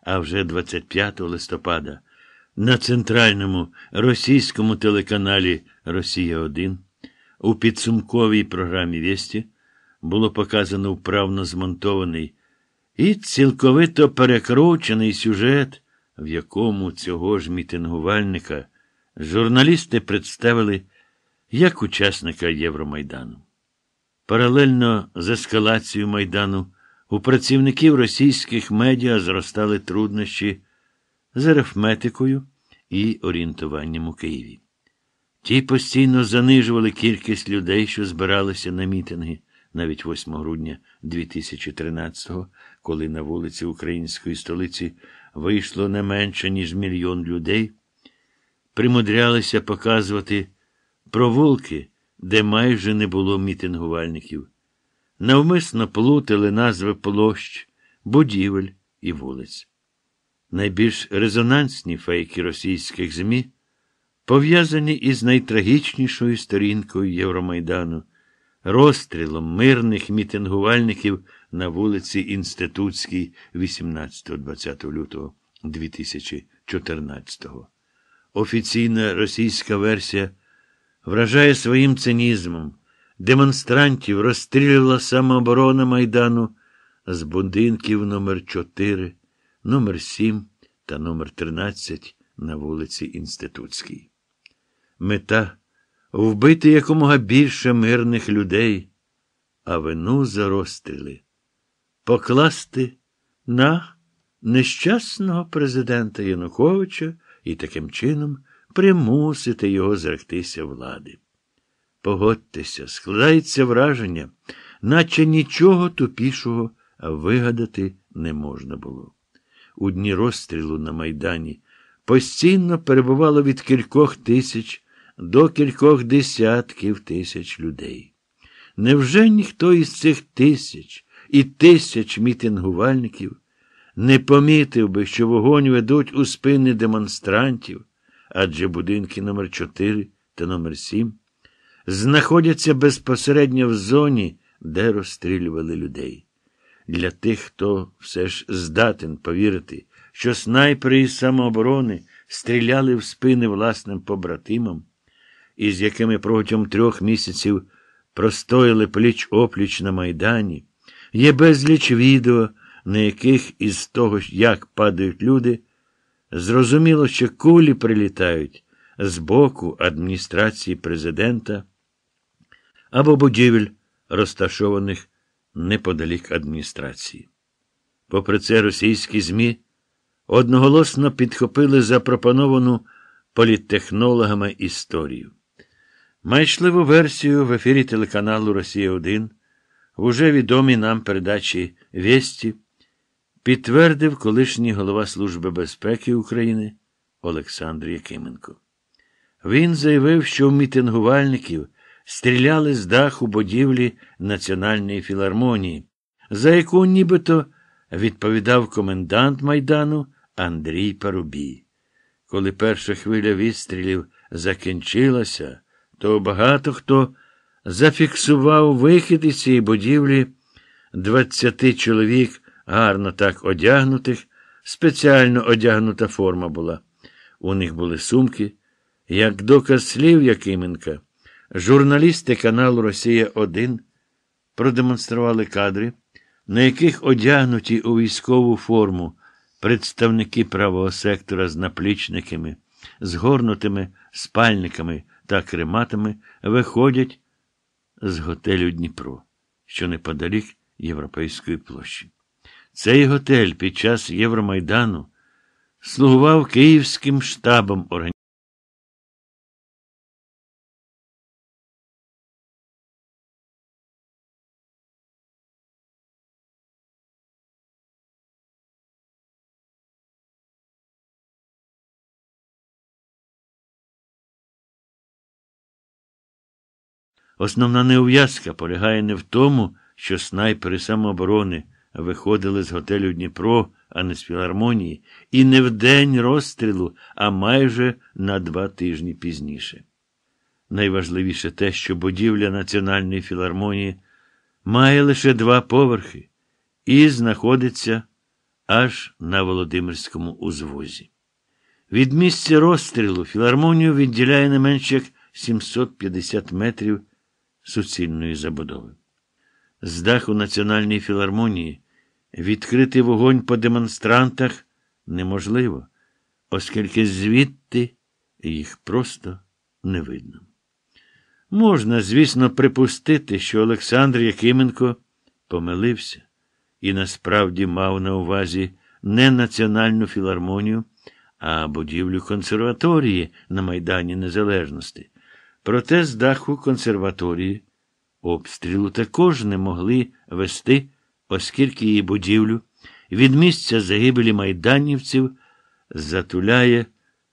А вже 25 листопада на центральному російському телеканалі Росія 1 у підсумковій програмі Вєсті було показано вправно змонтований і цілковито перекручений сюжет, в якому цього ж мітингувальника журналісти представили як учасника Євромайдану. Паралельно з ескалацією Майдану у працівників російських медіа зростали труднощі з арифметикою і орієнтуванням у Києві. Ті постійно занижували кількість людей, що збиралися на мітинги, навіть 8 грудня 2013-го, коли на вулиці Української столиці вийшло не менше, ніж мільйон людей, примудрялися показувати провулки, де майже не було мітингувальників. Навмисно плутали назви площ, будівель і вулиць. Найбільш резонансні фейки російських ЗМІ пов'язані із найтрагічнішою сторінкою Євромайдану, розстрілом мирних мітингувальників на вулиці Інститутській 18-20 лютого 2014-го. Офіційна російська версія вражає своїм цинізмом. Демонстрантів розстрілювала самооборона Майдану з будинків номер 4 номер 7 та номер 13 на вулиці Інститутській. Мета вбити якомога більше мирних людей, а вину за розстріли покласти на нещасного президента Януковича і таким чином примусити його зректися влади. Погодьтеся, складається враження, наче нічого тупішого вигадати не можна було. У дні розстрілу на Майдані постійно перебувало від кількох тисяч до кількох десятків тисяч людей. Невже ніхто із цих тисяч і тисяч мітингувальників не помітив би, що вогонь ведуть у спини демонстрантів, адже будинки номер 4 та номер 7 знаходяться безпосередньо в зоні, де розстрілювали людей. Для тих, хто все ж здатен повірити, що снайпери із самооборони стріляли в спини власним побратимам, із якими протягом трьох місяців простояли пліч опліч на Майдані, є безліч відео, на яких із того, як падають люди, зрозуміло, що кулі прилітають з боку адміністрації президента або будівель, розташованих неподалік адміністрації. Попри це, російські ЗМІ одноголосно підхопили запропоновану політтехнологами історію. Майшливу версію в ефірі телеканалу Росія 1 в уже відомій нам передачі Вєсті підтвердив колишній голова Служби безпеки України Олександр Якименко. Він заявив, що у мітингувальників стріляли з даху будівлі Національної філармонії, за яку нібито відповідав комендант Майдану Андрій Парубій. Коли перша хвиля відстрілів закінчилася, то багато хто зафіксував вихід із цієї будівлі двадцяти чоловік, гарно так одягнутих, спеціально одягнута форма була. У них були сумки. Як доказ слів Якименка, журналісти каналу Росія 1 продемонстрували кадри, на яких одягнуті у військову форму представники правого сектора з наплічниками, згорнутими спальниками та крематами виходять з готелю Дніпро, що неподалік Європейської площі. Цей готель під час Євромайдану слугував Київським штабом організації. Основна неув'язка полягає не в тому, що снайпери самооборони виходили з готелю Дніпро, а не з філармонії, і не в день розстрілу, а майже на два тижні пізніше. Найважливіше те, що будівля Національної філармонії має лише два поверхи і знаходиться аж на Володимирському узвозі. Від місця розстрілу філармонію відділяє не менше як 750 метрів суцільної забудови. З даху Національної філармонії відкрити вогонь по демонстрантах неможливо, оскільки звідти їх просто не видно. Можна, звісно, припустити, що Олександр Якименко помилився і насправді мав на увазі не Національну філармонію, а будівлю консерваторії на Майдані Незалежності. Проте з даху консерваторії обстрілу також не могли вести, оскільки її будівлю від місця загибелі майданівців затуляє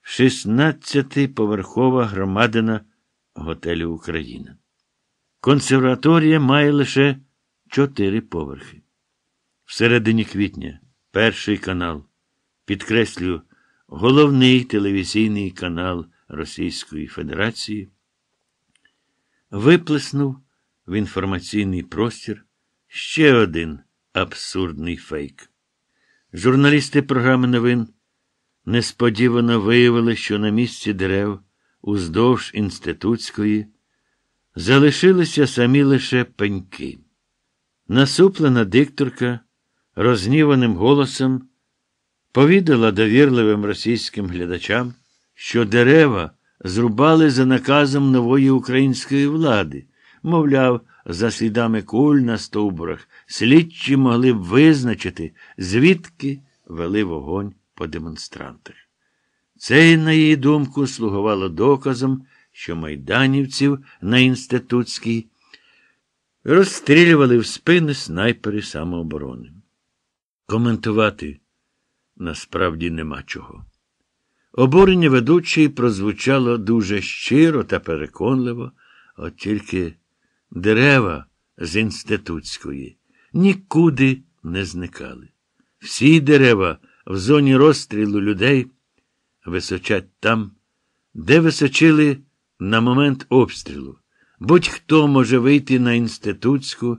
16-поверхова громадина готелю Україна. Консерваторія має лише чотири поверхи. В середині квітня перший канал, підкреслю, головний телевізійний канал Російської Федерації виплеснув в інформаційний простір ще один абсурдний фейк. Журналісти програми новин несподівано виявили, що на місці дерев уздовж інститутської залишилися самі лише пеньки. Насуплена дикторка розніваним голосом повідала довірливим російським глядачам, що дерева зрубали за наказом нової української влади. Мовляв, за слідами куль на стовбурах слідчі могли б визначити, звідки вели вогонь по демонстрантах. Це, на її думку, слугувало доказом, що майданівців на інститутській розстрілювали в спини снайпери самооборони. Коментувати насправді нема чого. Обурення ведучої прозвучало дуже щиро та переконливо, от тільки дерева з інститутської нікуди не зникали. Всі дерева в зоні розстрілу людей височать там, де височили на момент обстрілу. Будь-хто може вийти на інститутську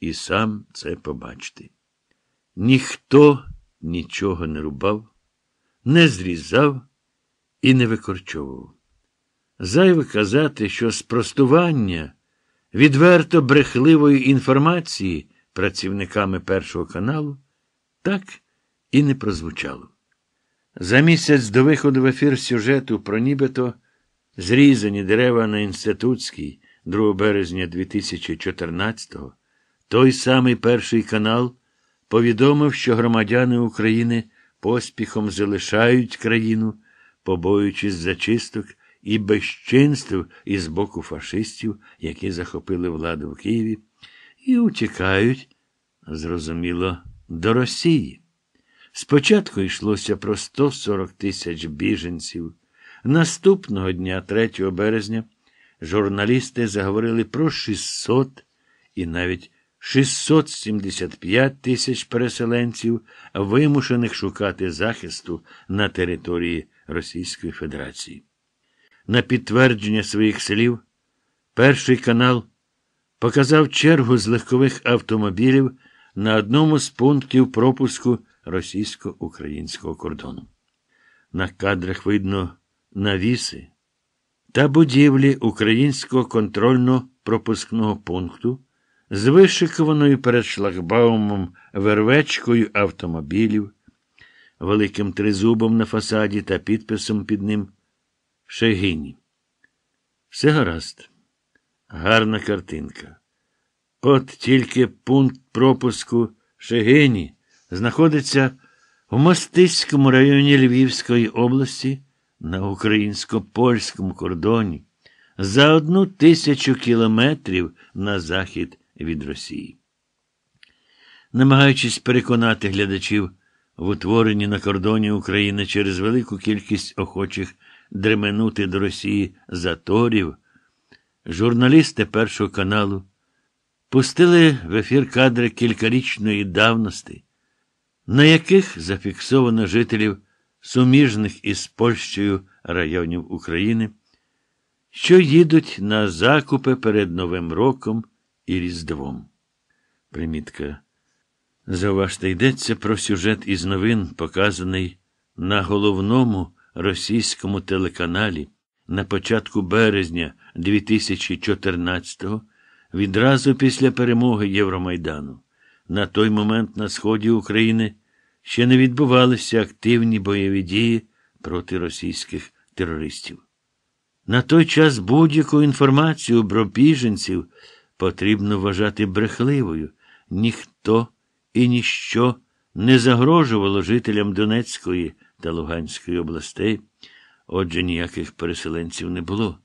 і сам це побачити. Ніхто нічого не рубав, не зрізав і не викорчовував. Зайве казати, що спростування відверто брехливої інформації працівниками Першого каналу так і не прозвучало. За місяць до виходу в ефір сюжету про нібито зрізані дерева на інститутській 2 березня 2014-го, той самий перший канал повідомив, що громадяни України поспіхом залишають країну, побоюючись зачисток і безчинств із боку фашистів, які захопили владу в Києві, і утікають, зрозуміло, до Росії. Спочатку йшлося про 140 тисяч біженців. Наступного дня, 3 березня, журналісти заговорили про 600 і навіть 675 тисяч переселенців, вимушених шукати захисту на території Російської Федерації. На підтвердження своїх слів, перший канал показав чергу з легкових автомобілів на одному з пунктів пропуску російсько-українського кордону. На кадрах видно навіси та будівлі українського контрольно-пропускного пункту з вишикованою перед шлагбаумом вервечкою автомобілів, великим тризубом на фасаді та підписом під ним Шегині. Все гаразд. Гарна картинка. От тільки пункт пропуску Шегині знаходиться в Мостиському районі Львівської області на українсько-польському кордоні за одну тисячу кілометрів на захід від Росії. Намагаючись переконати глядачів в утворенні на кордоні України через велику кількість охочих дременути до Росії заторів, журналісти Першого каналу пустили в ефір кадри кількарічної давності, на яких зафіксовано жителів суміжних із Польщею районів України, що їдуть на закупи перед Новим роком і Різдвом. Примітка. Зауважте, йдеться про сюжет із новин, показаний на головному російському телеканалі на початку березня 2014-го, відразу після перемоги Євромайдану. На той момент на сході України ще не відбувалися активні бойові дії проти російських терористів. На той час будь-яку інформацію про біженців потрібно вважати брехливою. Ніхто і ніщо не загрожувало жителям Донецької та Луганської областей, отже, ніяких переселенців не було.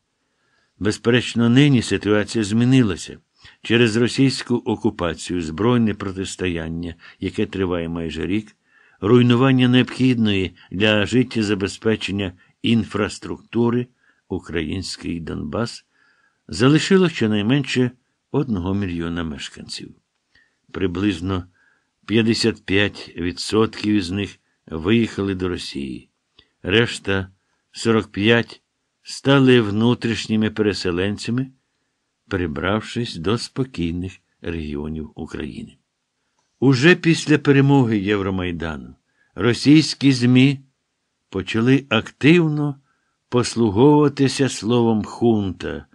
Безперечно, нині ситуація змінилася. Через російську окупацію, збройне протистояння, яке триває майже рік, руйнування необхідної для життєзабезпечення інфраструктури Український Донбас залишило щонайменше одного мільйона мешканців. Приблизно 55% з них виїхали до Росії. Решта 45 стали внутрішніми переселенцями, перебравшись до спокійних регіонів України. Уже після перемоги Євромайдану російські ЗМІ почали активно послуговуватися словом хунта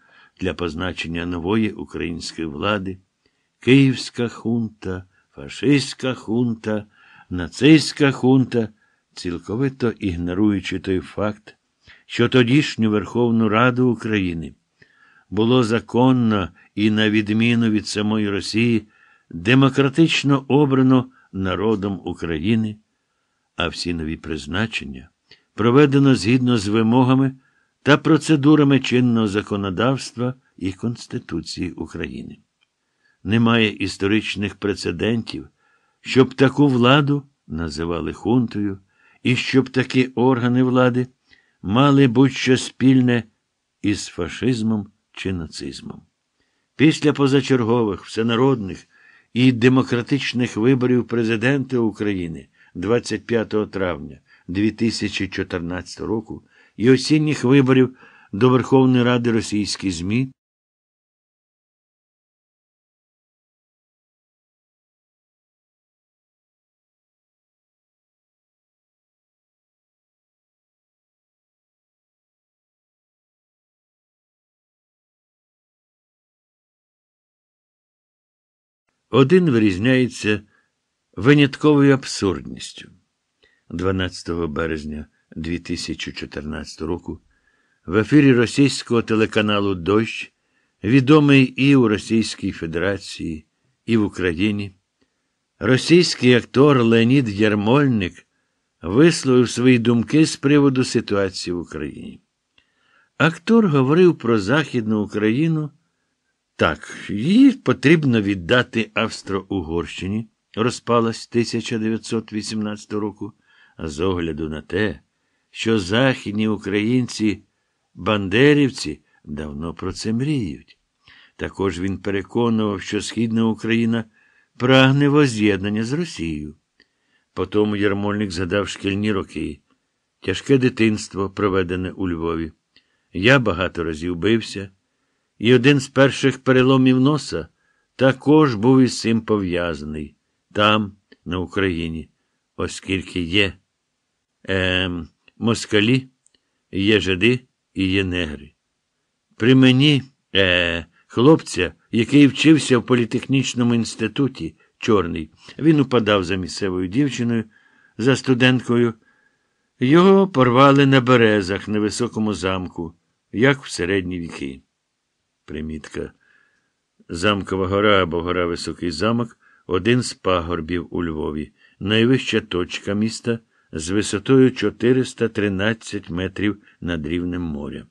для позначення нової української влади, Київська хунта, фашистська хунта, нацистська хунта, цілковито ігноруючи той факт, що тодішню Верховну Раду України було законно і, на відміну від самої Росії, демократично обрано народом України, а всі нові призначення проведено згідно з вимогами та процедурами чинного законодавства і Конституції України. Немає історичних прецедентів, щоб таку владу називали хунтою, і щоб такі органи влади мали будь-що спільне із фашизмом чи нацизмом. Після позачергових, всенародних і демократичних виборів президента України 25 травня 2014 року і осінніх виборів до Верховної Ради російських ЗМІ. Один вирізняється винятковою абсурдністю. 12 березня 2014 року в ефірі російського телеканалу Дощ, відомий і у Російській Федерації, і в Україні, російський актор Леонід Ярмольник висловив свої думки з приводу ситуації в Україні. Актор говорив про Західну Україну. Так, її потрібно віддати Австро-Угорщині, розпалась 1918 року, а з огляду на те, що західні українці, бандерівці, давно про це мріють. Також він переконував, що Східна Україна прагне воз'єднання з Росією. Потому Ярмольник згадав шкільні роки, тяжке дитинство, проведене у Львові. Я багато разів бився, і один з перших переломів носа також був із цим пов'язаний там, на Україні, оскільки є е, москалі, є жиди і є негри. При мені, е, хлопця, який вчився в політехнічному інституті, чорний, він упадав за місцевою дівчиною, за студенткою. Його порвали на березах на високому замку, як в середні віки. Примітка. Замкова гора або гора Високий замок один з пагорбів у Львові, найвища точка міста з висотою 413 метрів над рівнем моря.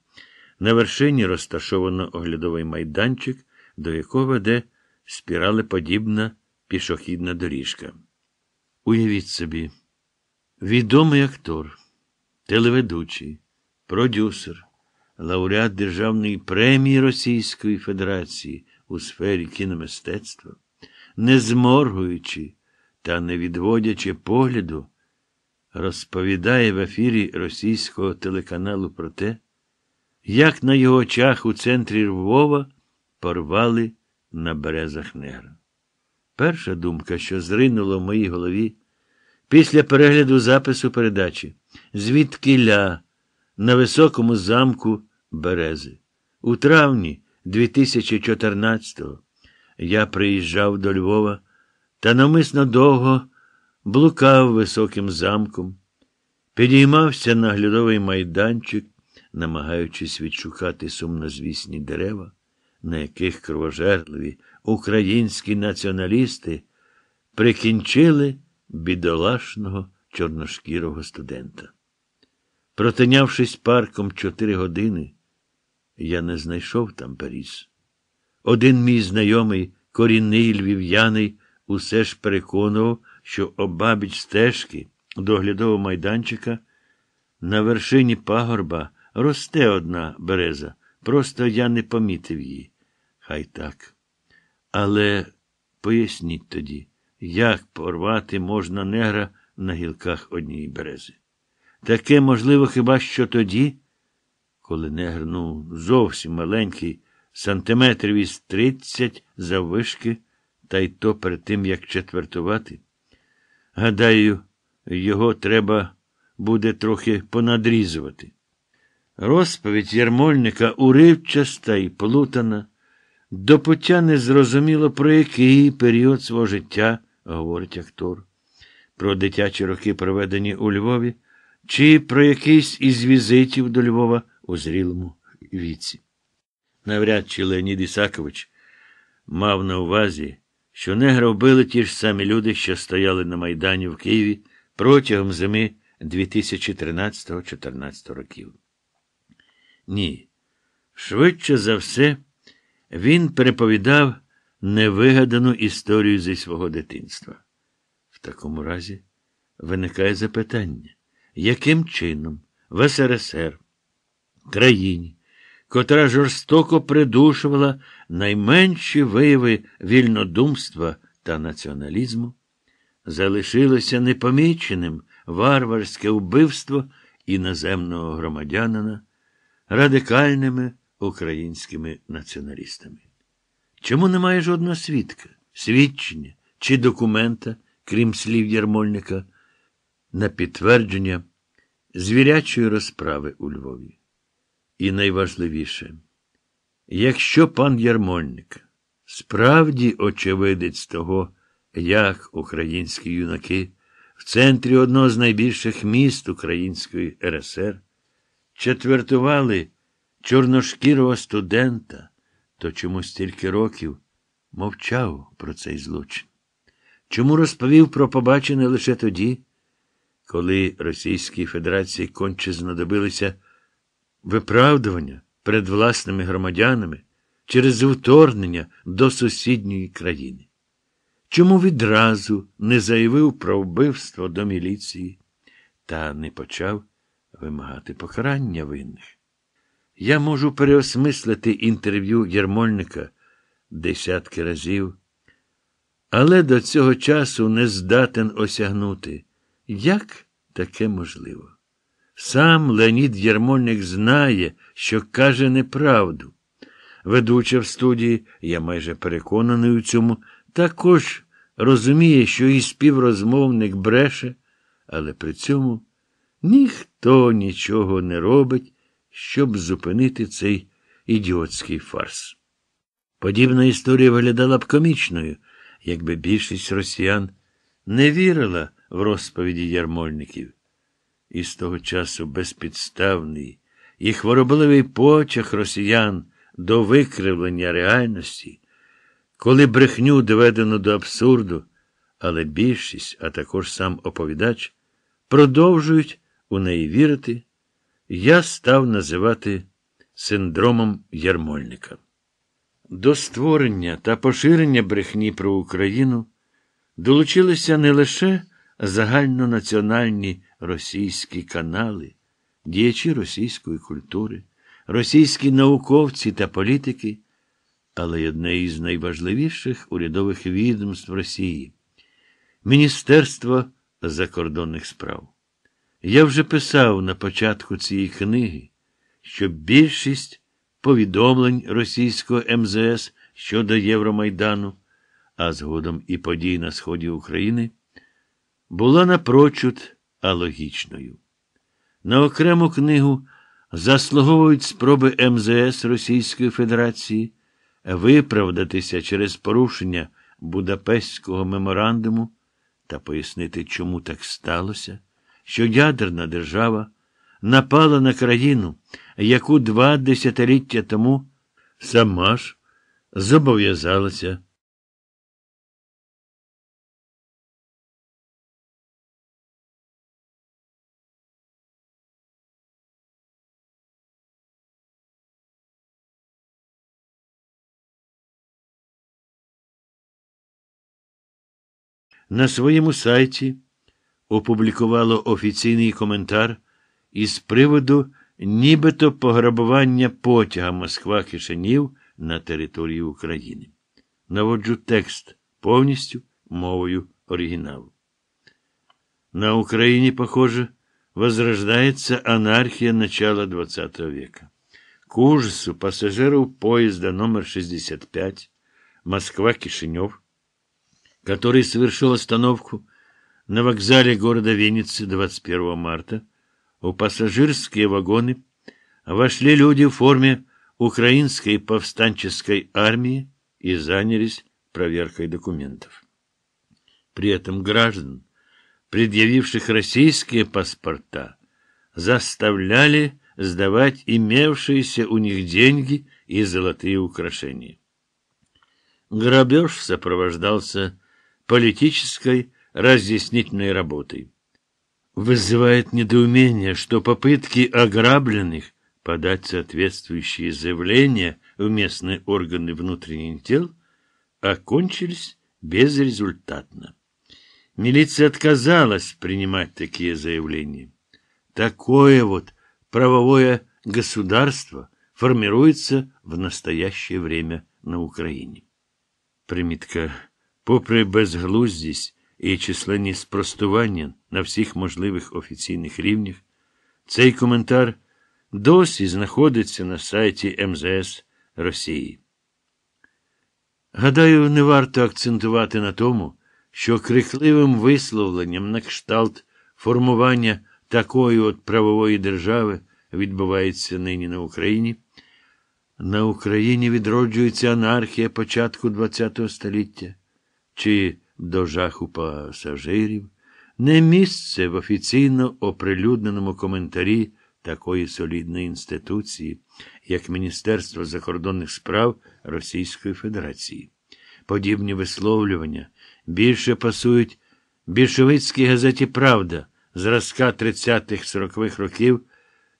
На вершині розташовано оглядовий майданчик, до якого веде спіралеподібна пішохідна доріжка. Уявіть собі, відомий актор, телеведучий, продюсер, лауреат Державної премії Російської Федерації у сфері кіномистецтва, не зморгуючи та не відводячи погляду, розповідає в ефірі російського телеканалу про те, як на його очах у центрі Львова порвали на березах негра. Перша думка, що зринула в моїй голові, після перегляду запису передачі, звідки ля на високому замку Берези. У травні 2014-го я приїжджав до Львова та намисно довго блукав високим замком, підіймався на глядовий майданчик, намагаючись відшукати сумнозвісні дерева, на яких кровожерливі українські націоналісти прикінчили бідолашного чорношкірого студента. Протинявшись парком чотири години, я не знайшов там Паріс. Один мій знайомий, корінний львів'яний, усе ж переконував, що обабіч стежки до оглядового майданчика на вершині пагорба росте одна береза. Просто я не помітив її. Хай так. Але поясніть тоді, як порвати можна негра на гілках однієї берези. Таке можливо хіба що тоді, коли негр, ну, зовсім маленький, сантиметрів із тридцять заввишки, та й то перед тим, як четвертувати. Гадаю, його треба буде трохи понадрізувати. Розповідь ярмольника уривчаста і плутана, до пуття не зрозуміло, про який період свого життя, говорить актор, про дитячі роки, проведені у Львові, чи про якийсь із візитів до Львова у зрілому віці. Навряд чи Леонід Ісакович мав на увазі, що негра вбили ті ж самі люди, що стояли на Майдані в Києві протягом зими 2013-14 років. Ні. Швидше за все, він переповідав невигадану історію зі свого дитинства. В такому разі виникає запитання, яким чином в СРСР, країні, котра жорстоко придушувала найменші вияви вільнодумства та націоналізму, залишилося непоміченим варварське вбивство іноземного громадянина радикальними українськими націоналістами. Чому немає жодного свідка, свідчення чи документа, крім слів Ярмольника, на підтвердження звірячої розправи у Львові? І найважливіше, якщо пан Ярмольник справді очевидець того, як українські юнаки в центрі одного з найбільших міст Української РСР четвертували чорношкірого студента, то чому стільки років мовчав про цей злочин? Чому розповів про побачене лише тоді, коли Російській Федерації конче знадобилися виправдування перед власними громадянами через вторгнення до сусідньої країни? Чому відразу не заявив про вбивство до міліції та не почав вимагати покарання винних? Я можу переосмислити інтерв'ю Єрмольника десятки разів, але до цього часу не здатен осягнути, як таке можливо. Сам Леонід Єрмольник знає, що каже неправду. Ведуча в студії, я майже переконаний у цьому, також розуміє, що і співрозмовник бреше, але при цьому ніхто нічого не робить, щоб зупинити цей ідіотський фарс. Подібна історія виглядала б комічною, якби більшість росіян не вірила в розповіді ярмольників. І з того часу безпідставний і хворобливий почах росіян до викривлення реальності, коли брехню доведено до абсурду, але більшість, а також сам оповідач, продовжують у неї вірити, я став називати синдромом ярмольника. До створення та поширення брехні про Україну долучилися не лише загальнонаціональні російські канали, діячі російської культури, російські науковці та політики, але й одне із найважливіших урядових відомств Росії Міністерство закордонних справ. Я вже писав на початку цієї книги, що більшість повідомлень російського МЗС щодо Євромайдану, а згодом і подій на сході України, була напрочуд алогічною. На окрему книгу заслуговують спроби МЗС Російської Федерації виправдатися через порушення Будапештського меморандуму та пояснити, чому так сталося, що ядерна держава напала на країну, яку два десятиліття тому сама ж зобов'язалася. На своєму сайті опублікувало офіційний коментар із приводу нібито пограбування потяга Москва Кишинів на території України. Наводжу текст повністю мовою оригіналу. На Україні, похоже, возрождается анархия начала XX века. К ужасу пассажиров поезда номер 65 Москва-Кишинев, который совершил остановку на вокзале города Винницы 21 марта, в пассажирские вагоны вошли люди в форме украинской повстанческой армии и занялись проверкой документов. При этом граждан, предъявивших российские паспорта, заставляли сдавать имевшиеся у них деньги и золотые украшения. Грабеж сопровождался политической разъяснительной работой. Вызывает недоумение, что попытки ограбленных подать соответствующие заявления в местные органы внутренних дел окончились безрезультатно. Милиция отказалась принимать такие заявления. Такое вот правовое государство формируется в настоящее время на Украине. Примітка. Попри безглуздість і численні спростування на всіх можливих офіційних рівнях, цей коментар досі знаходиться на сайті МЗС Росії. Гадаю, не варто акцентувати на тому, що крикливим висловленням на кшталт формування такої от правової держави відбувається нині на Україні. На Україні відроджується анархія початку ХХ століття чи до жаху пасажирів, не місце в офіційно оприлюдненому коментарі такої солідної інституції, як Міністерство закордонних справ Російської Федерації. Подібні висловлювання більше пасують більшовицькій газеті Правда зразка 30-40-х років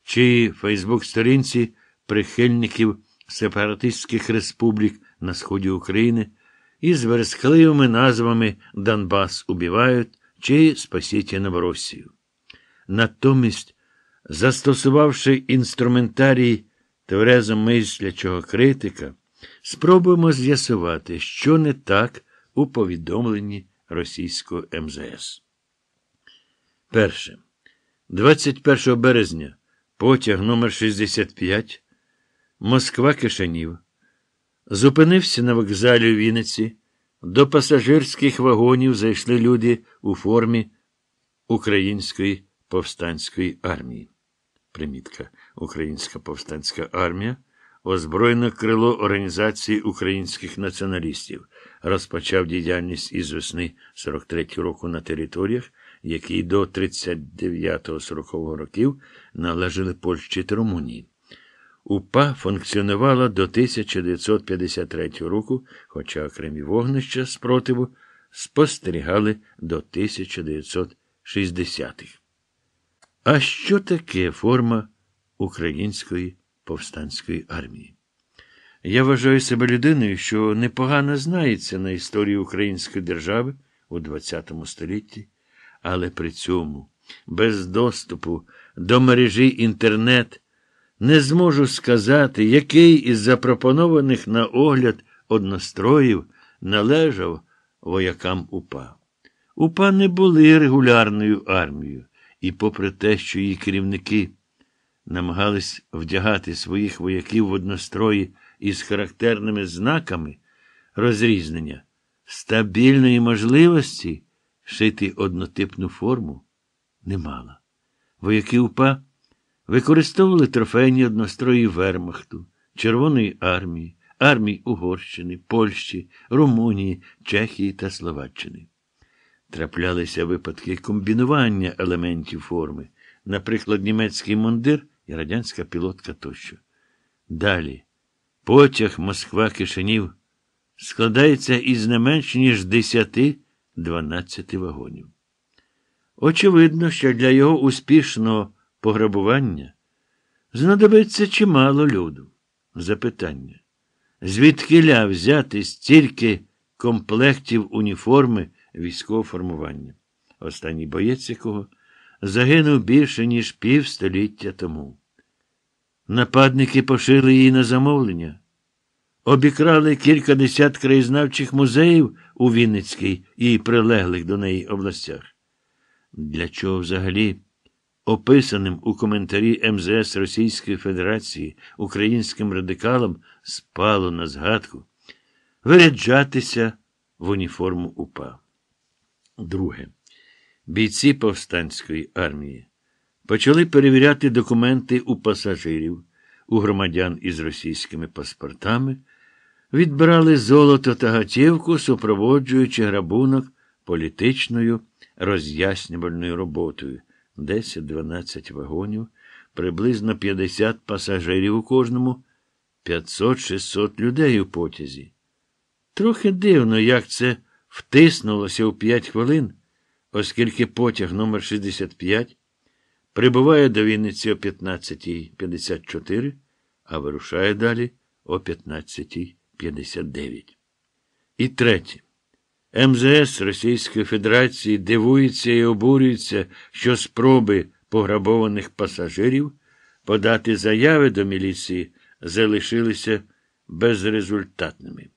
чи Фейсбук-сторінці прихильників сепаратистських республік на сході України із верескливими назвами Донбас убивають чи Спасіть Новоросію. Натомість, застосувавши інструментарій тверезо мислячого критика, Спробуємо з'ясувати, що не так у повідомленні російського МЗС. Перше. 21 березня потяг номер 65 Москва Кишанів зупинився на вокзалі у Вінниці. До пасажирських вагонів зайшли люди у формі Української повстанської армії. Примітка. Українська повстанська армія, озброєне крило Організації українських націоналістів, розпочав діяльність із весни 43 року на територіях, які до 39-40 років належали Польщі та Румунії. УПА функціонувала до 1953 року, хоча окремі вогнища спротиву спостерігали до 1960-х. А що таке форма Української повстанської армії? Я вважаю себе людиною, що непогано знається на історії Української держави у ХХ столітті, але при цьому без доступу до мережі інтернет не зможу сказати, який із запропонованих на огляд одностроїв належав воякам УПА. УПА не були регулярною армією, і, попри те, що її керівники намагались вдягати своїх вояків в однострої із характерними знаками розрізнення, стабільної можливості шити однотипну форму не мала. Вояки УПА використовували трофейні однострої Вермахту, Червоної армії, армій Угорщини, Польщі, Румунії, Чехії та Словаччини. Траплялися випадки комбінування елементів форми, наприклад, німецький мундир і радянська пілотка тощо. Далі, потяг Москва Кишинів складається із не менш ніж 10-12 вагонів. Очевидно, що для його успішного пограбування знадобиться чимало люду. Запитання. Звідкиля взяти стільки комплектів уніформи військового формування? Останній боєць якого загинув більше, ніж півстоліття тому. Нападники пошили її на замовлення, обікрали кілька десят краєзнавчих музеїв у Вінницькій і прилеглих до неї областях. Для чого взагалі? Описаним у коментарі МЗС Російської Федерації українським радикалам спало на згадку виряджатися в уніформу УПА. Друге. Бійці повстанської армії почали перевіряти документи у пасажирів, у громадян із російськими паспортами, відбирали золото та гатівку, супроводжуючи грабунок політичною роз'яснювальною роботою. 10-12 вагонів, приблизно 50 пасажирів у кожному, 500-600 людей у потязі. Трохи дивно, як це втиснулося у 5 хвилин, оскільки потяг номер 65 прибуває до Вінниці о 15.54, а вирушає далі о 15.59. І третє. МЗС Російської Федерації дивується і обурюється, що спроби пограбованих пасажирів подати заяви до міліції залишилися безрезультатними.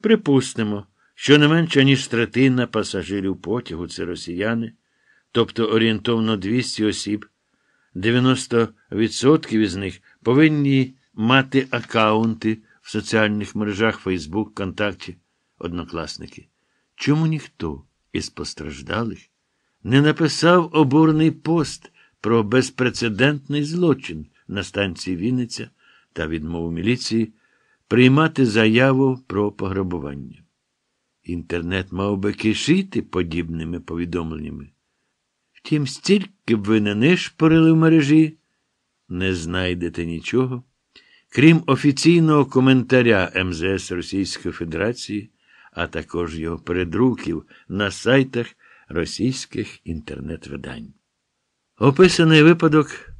Припустимо, що не менше, ніж третина пасажирів потягу це росіяни, тобто орієнтовно 200 осіб, 90% із них повинні мати акаунти в соціальних мережах Фейсбук, Контакті, Однокласники. Чому ніхто із постраждалих не написав обурний пост про безпрецедентний злочин на станції Вінниця та відмову міліції приймати заяву про пограбування? Інтернет мав би кишити подібними повідомленнями. Втім, стільки б ви не нишпорили в мережі, не знайдете нічого, крім офіційного коментаря МЗС Російської Федерації а також його передруків на сайтах російських інтернет-видань. Описаний випадок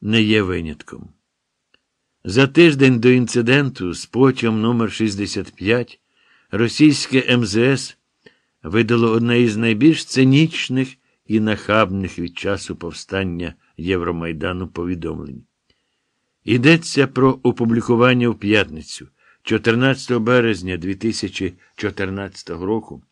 не є винятком. За тиждень до інциденту з потягом номер 65 російське МЗС видало одне із найбільш цинічних і нахабних від часу повстання Євромайдану повідомлень. Йдеться про опублікування в п'ятницю 14 березня 2014 року